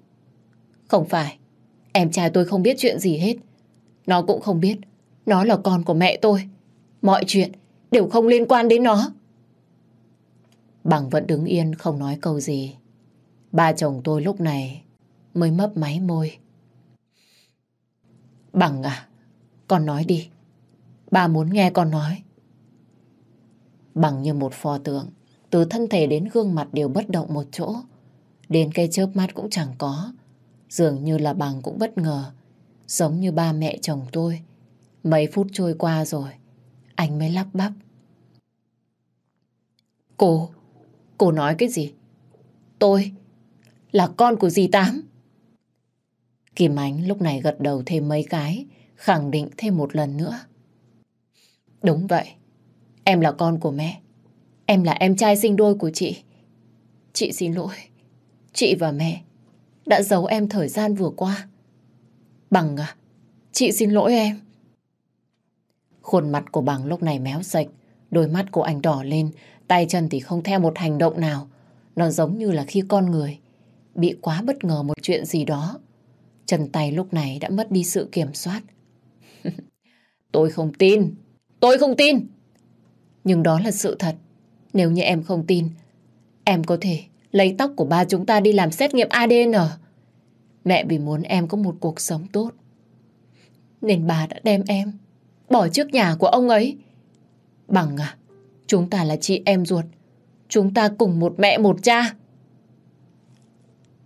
Không phải, em trai tôi không biết chuyện gì hết. Nó cũng không biết, nó là con của mẹ tôi. Mọi chuyện đều không liên quan đến nó. Bằng vẫn đứng yên không nói câu gì. Ba chồng tôi lúc này mới mấp máy môi. Bằng à, con nói đi. Ba muốn nghe con nói. Bằng như một pho tượng, từ thân thể đến gương mặt đều bất động một chỗ. Đến cây chớp mắt cũng chẳng có. Dường như là bằng cũng bất ngờ. Giống như ba mẹ chồng tôi. Mấy phút trôi qua rồi, anh mới lắp bắp. Cô, cô nói cái gì? Tôi là con của dì Tám. Kim Ánh lúc này gật đầu thêm mấy cái, khẳng định thêm một lần nữa. Đúng vậy, em là con của mẹ. Em là em trai sinh đôi của chị. Chị xin lỗi, chị và mẹ đã giấu em thời gian vừa qua. Bằng à, chị xin lỗi em. Khuôn mặt của bằng lúc này méo sạch, đôi mắt của anh đỏ lên, tay chân thì không theo một hành động nào. Nó giống như là khi con người bị quá bất ngờ một chuyện gì đó. Chân tay lúc này đã mất đi sự kiểm soát. tôi không tin, tôi không tin. Nhưng đó là sự thật. Nếu như em không tin, em có thể lấy tóc của ba chúng ta đi làm xét nghiệm ADN. Mẹ vì muốn em có một cuộc sống tốt. Nên bà đã đem em bỏ trước nhà của ông ấy. Bằng à, chúng ta là chị em ruột. Chúng ta cùng một mẹ một cha.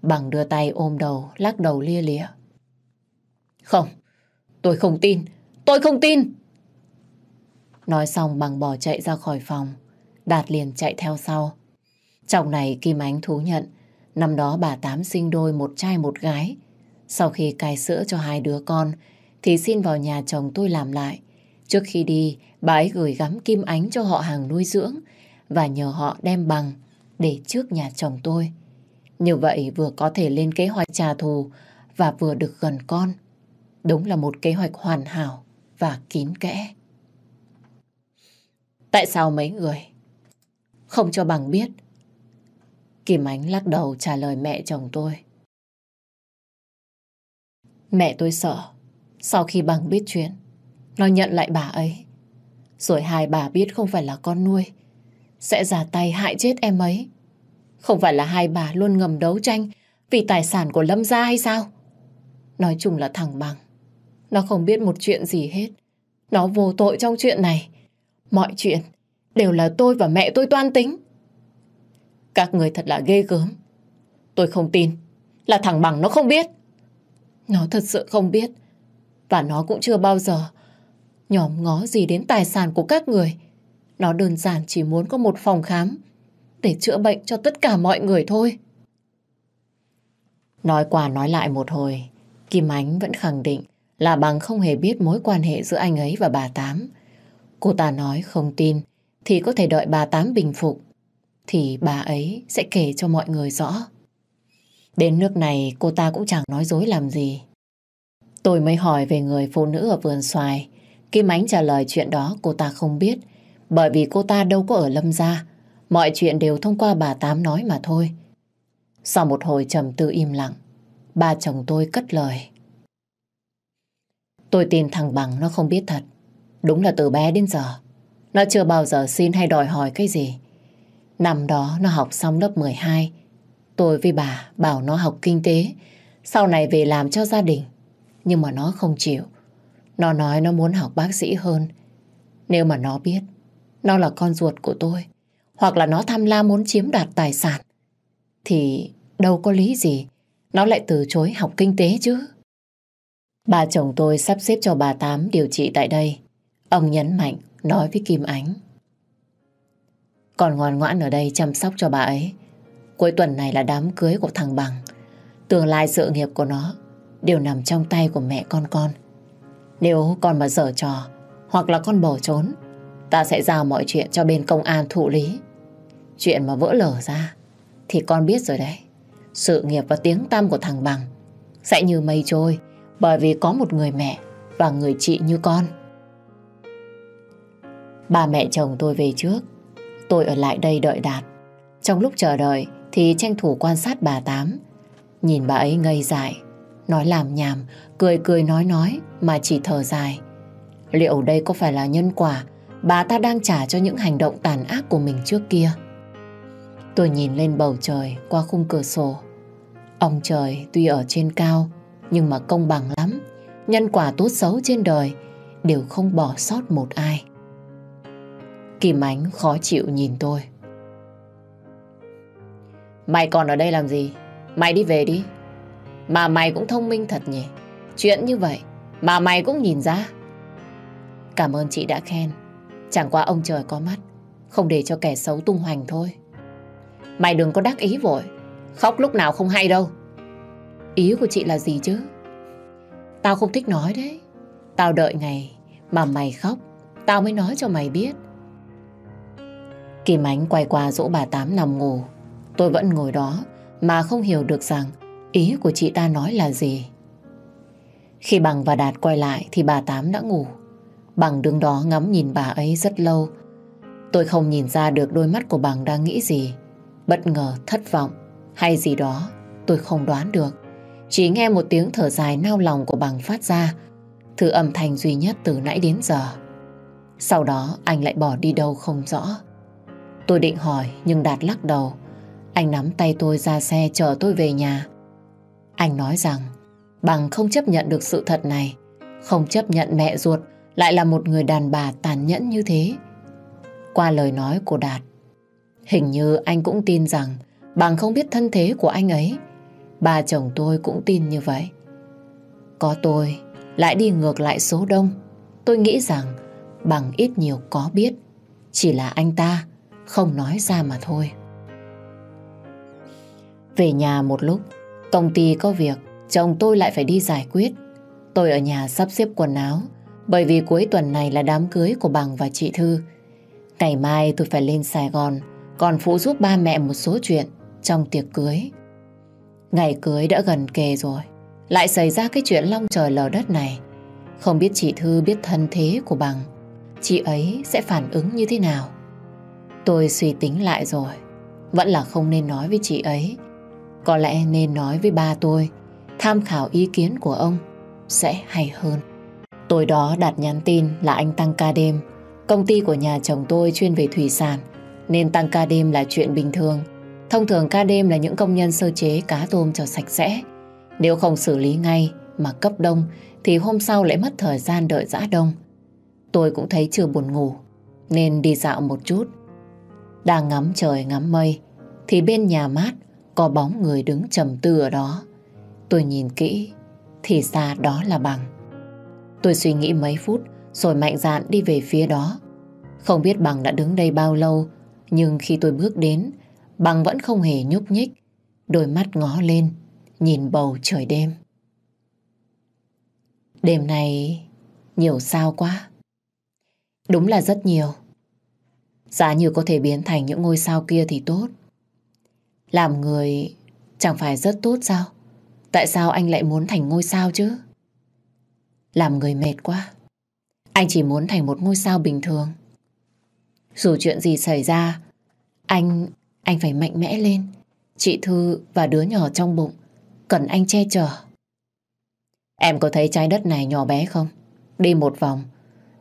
Bằng đưa tay ôm đầu, lắc đầu lia lịa. Không, tôi không tin, tôi không tin. Nói xong bằng bỏ chạy ra khỏi phòng, Đạt liền chạy theo sau. Trong này Kim Ánh thú nhận, năm đó bà Tám sinh đôi một trai một gái. Sau khi cai sữa cho hai đứa con, thì xin vào nhà chồng tôi làm lại. Trước khi đi, bà ấy gửi gắm Kim Ánh cho họ hàng nuôi dưỡng và nhờ họ đem bằng để trước nhà chồng tôi. Như vậy vừa có thể lên kế hoạch trả thù và vừa được gần con. Đúng là một kế hoạch hoàn hảo và kín kẽ. Tại sao mấy người không cho bằng biết? Kim Ánh lắc đầu trả lời mẹ chồng tôi. Mẹ tôi sợ sau khi bằng biết chuyện nó nhận lại bà ấy. Rồi hai bà biết không phải là con nuôi, sẽ ra tay hại chết em ấy. Không phải là hai bà luôn ngầm đấu tranh vì tài sản của Lâm gia hay sao? Nói chung là thằng Bằng. Nó không biết một chuyện gì hết. Nó vô tội trong chuyện này. Mọi chuyện đều là tôi và mẹ tôi toan tính. Các người thật là ghê gớm. Tôi không tin là thằng Bằng nó không biết. Nó thật sự không biết. Và nó cũng chưa bao giờ nhòm ngó gì đến tài sản của các người. Nó đơn giản chỉ muốn có một phòng khám để chữa bệnh cho tất cả mọi người thôi. Nói qua nói lại một hồi, Kim Ánh vẫn khẳng định là bằng không hề biết mối quan hệ giữa anh ấy và bà Tám. Cô ta nói không tin thì có thể đợi bà Tám bình phục thì bà ấy sẽ kể cho mọi người rõ. Đến nước này cô ta cũng chẳng nói dối làm gì. Tôi mới hỏi về người phụ nữ ở vườn xoài. Kim Ánh trả lời chuyện đó cô ta không biết bởi vì cô ta đâu có ở Lâm Gia Mọi chuyện đều thông qua bà Tám nói mà thôi. Sau một hồi trầm tư im lặng, ba chồng tôi cất lời. Tôi tin thằng Bằng nó không biết thật. Đúng là từ bé đến giờ, nó chưa bao giờ xin hay đòi hỏi cái gì. Năm đó nó học xong lớp 12, tôi với bà bảo nó học kinh tế, sau này về làm cho gia đình. Nhưng mà nó không chịu. Nó nói nó muốn học bác sĩ hơn. Nếu mà nó biết, nó là con ruột của tôi, hoặc là nó tham lam muốn chiếm đoạt tài sản, thì đâu có lý gì nó lại từ chối học kinh tế chứ. Bà chồng tôi sắp xếp cho bà Tám điều trị tại đây. Ông nhấn mạnh nói với Kim Ánh. Còn ngoan ngoãn ở đây chăm sóc cho bà ấy. Cuối tuần này là đám cưới của thằng Bằng. Tương lai sự nghiệp của nó đều nằm trong tay của mẹ con con. Nếu con mà dở trò hoặc là con bỏ trốn, ta sẽ giao mọi chuyện cho bên công an thụ lý. Chuyện mà vỡ lở ra thì con biết rồi đấy. Sự nghiệp và tiếng tăm của thằng Bằng sẽ như mây trôi bởi vì có một người mẹ và người chị như con. Ba mẹ chồng tôi về trước, tôi ở lại đây đợi Đạt. Trong lúc chờ đợi thì tranh thủ quan sát bà Tám. Nhìn bà ấy ngây dại, nói làm nhảm, cười cười nói nói mà chỉ thở dài. Liệu đây có phải là nhân quả bà ta đang trả cho những hành động tàn ác của mình trước kia? Tôi nhìn lên bầu trời qua khung cửa sổ. Ông trời tuy ở trên cao nhưng mà công bằng lắm. Nhân quả tốt xấu trên đời đều không bỏ sót một ai. Kim Ánh khó chịu nhìn tôi. Mày còn ở đây làm gì? Mày đi về đi. Mà mày cũng thông minh thật nhỉ. Chuyện như vậy mà mày cũng nhìn ra. Cảm ơn chị đã khen. Chẳng qua ông trời có mắt, không để cho kẻ xấu tung hoành thôi. Mày đừng có đắc ý vội, khóc lúc nào không hay đâu. Ý của chị là gì chứ? Tao không thích nói đấy. Tao đợi ngày mà mày khóc, tao mới nói cho mày biết. Kim Ánh quay qua dỗ bà Tám nằm ngủ. Tôi vẫn ngồi đó mà không hiểu được rằng ý của chị ta nói là gì. Khi Bằng và Đạt quay lại thì bà Tám đã ngủ. Bằng đứng đó ngắm nhìn bà ấy rất lâu. Tôi không nhìn ra được đôi mắt của Bằng đang nghĩ gì. Bất ngờ, thất vọng hay gì đó tôi không đoán được. Chỉ nghe một tiếng thở dài nao lòng của Bằng phát ra. Thứ âm thanh duy nhất từ nãy đến giờ. Sau đó anh lại bỏ đi đâu không rõ. Tôi định hỏi nhưng Đạt lắc đầu. Anh nắm tay tôi ra xe chở tôi về nhà. Anh nói rằng Bằng không chấp nhận được sự thật này. Không chấp nhận mẹ ruột lại là một người đàn bà tàn nhẫn như thế. Qua lời nói của Đạt, hình như anh cũng tin rằng bằng không biết thân thế của anh ấy. Bà chồng tôi cũng tin như vậy. Có tôi lại đi ngược lại số đông. Tôi nghĩ rằng bằng ít nhiều có biết. Chỉ là anh ta không nói ra mà thôi. Về nhà một lúc, công ty có việc, chồng tôi lại phải đi giải quyết. Tôi ở nhà sắp xếp quần áo, bởi vì cuối tuần này là đám cưới của Bằng và chị Thư. Ngày mai tôi phải lên Sài Gòn, còn phụ giúp ba mẹ một số chuyện trong tiệc cưới. Ngày cưới đã gần kề rồi, lại xảy ra cái chuyện long trời lở đất này. Không biết chị Thư biết thân thế của Bằng, chị ấy sẽ phản ứng như thế nào? Tôi suy tính lại rồi, vẫn là không nên nói với chị ấy. Có lẽ nên nói với ba tôi, tham khảo ý kiến của ông sẽ hay hơn. Tối đó đặt nhắn tin là anh tăng ca đêm. Công ty của nhà chồng tôi chuyên về thủy sản, nên tăng ca đêm là chuyện bình thường. Thông thường ca đêm là những công nhân sơ chế cá tôm cho sạch sẽ. Nếu không xử lý ngay mà cấp đông thì hôm sau lại mất thời gian đợi giã đông. Tôi cũng thấy chưa buồn ngủ nên đi dạo một chút. Đang ngắm trời ngắm mây thì bên nhà mát có bóng người đứng trầm tư ở đó. Tôi nhìn kỹ, thì ra đó là bằng. Tôi suy nghĩ mấy phút, rồi mạnh dạn đi về phía đó. Không biết bằng đã đứng đây bao lâu, nhưng khi tôi bước đến, bằng vẫn không hề nhúc nhích. Đôi mắt ngó lên, nhìn bầu trời đêm. Đêm này nhiều sao quá. Đúng là rất nhiều. Giá như có thể biến thành những ngôi sao kia thì tốt. Làm người chẳng phải rất tốt sao? Tại sao anh lại muốn thành ngôi sao chứ? Làm người mệt quá. Anh chỉ muốn thành một ngôi sao bình thường. Dù chuyện gì xảy ra, anh, anh phải mạnh mẽ lên. Chị Thư và đứa nhỏ trong bụng cần anh che chở. Em có thấy trái đất này nhỏ bé không? Đi một vòng,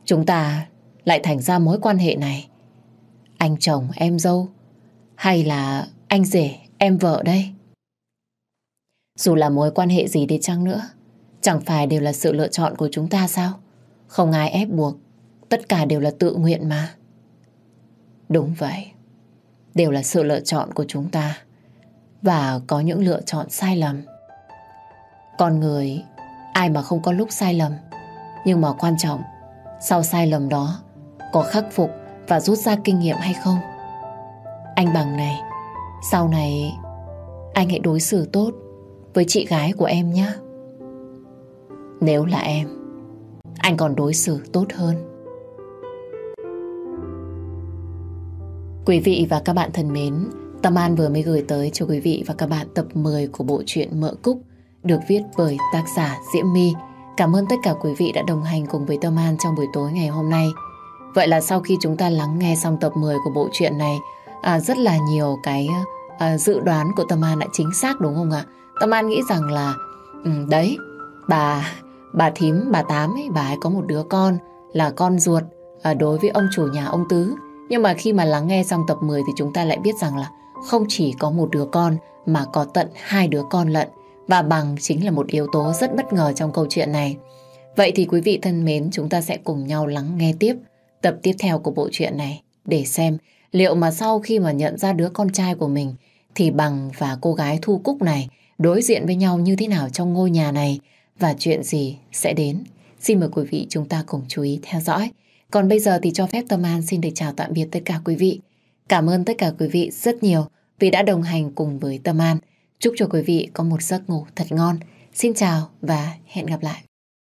chúng ta lại thành ra mối quan hệ này. Anh chồng, em dâu, hay là anh rể, em vợ đây? Dù là mối quan hệ gì đi chăng nữa, chẳng phải đều là sự lựa chọn của chúng ta sao? Không ai ép buộc, tất cả đều là tự nguyện mà. Đúng vậy, đều là sự lựa chọn của chúng ta và có những lựa chọn sai lầm. Con người, ai mà không có lúc sai lầm, nhưng mà quan trọng, sau sai lầm đó, có khắc phục và rút ra kinh nghiệm hay không? Anh bằng này, sau này anh hãy đối xử tốt với chị gái của em nhé. Nếu là em, anh còn đối xử tốt hơn. Quý vị và các bạn thân mến, Tâm An vừa mới gửi tới cho quý vị và các bạn tập 10 của bộ truyện Mỡ Cúc được viết bởi tác giả Diễm My. Cảm ơn tất cả quý vị đã đồng hành cùng với Tâm An trong buổi tối ngày hôm nay. Vậy là sau khi chúng ta lắng nghe xong tập 10 của bộ truyện này, à, rất là nhiều cái à, dự đoán của Tâm An đã chính xác đúng không ạ? Tâm An nghĩ rằng là ừ, đấy, bà bà thím, bà Tám ấy, bà ấy có một đứa con là con ruột à, đối với ông chủ nhà ông Tứ. Nhưng mà khi mà lắng nghe xong tập 10 thì chúng ta lại biết rằng là không chỉ có một đứa con mà có tận hai đứa con lận. Và bằng chính là một yếu tố rất bất ngờ trong câu chuyện này. Vậy thì quý vị thân mến, chúng ta sẽ cùng nhau lắng nghe tiếp tập tiếp theo của bộ truyện này để xem liệu mà sau khi mà nhận ra đứa con trai của mình, thì Bằng và cô gái Thu Cúc này đối diện với nhau như thế nào trong ngôi nhà này và chuyện gì sẽ đến. Xin mời quý vị chúng ta cùng chú ý theo dõi. Còn bây giờ thì cho phép Tâm An xin được chào tạm biệt tất cả quý vị. Cảm ơn tất cả quý vị rất nhiều vì đã đồng hành cùng với Tâm An. Chúc cho quý vị có một giấc ngủ thật ngon. Xin chào và hẹn gặp lại.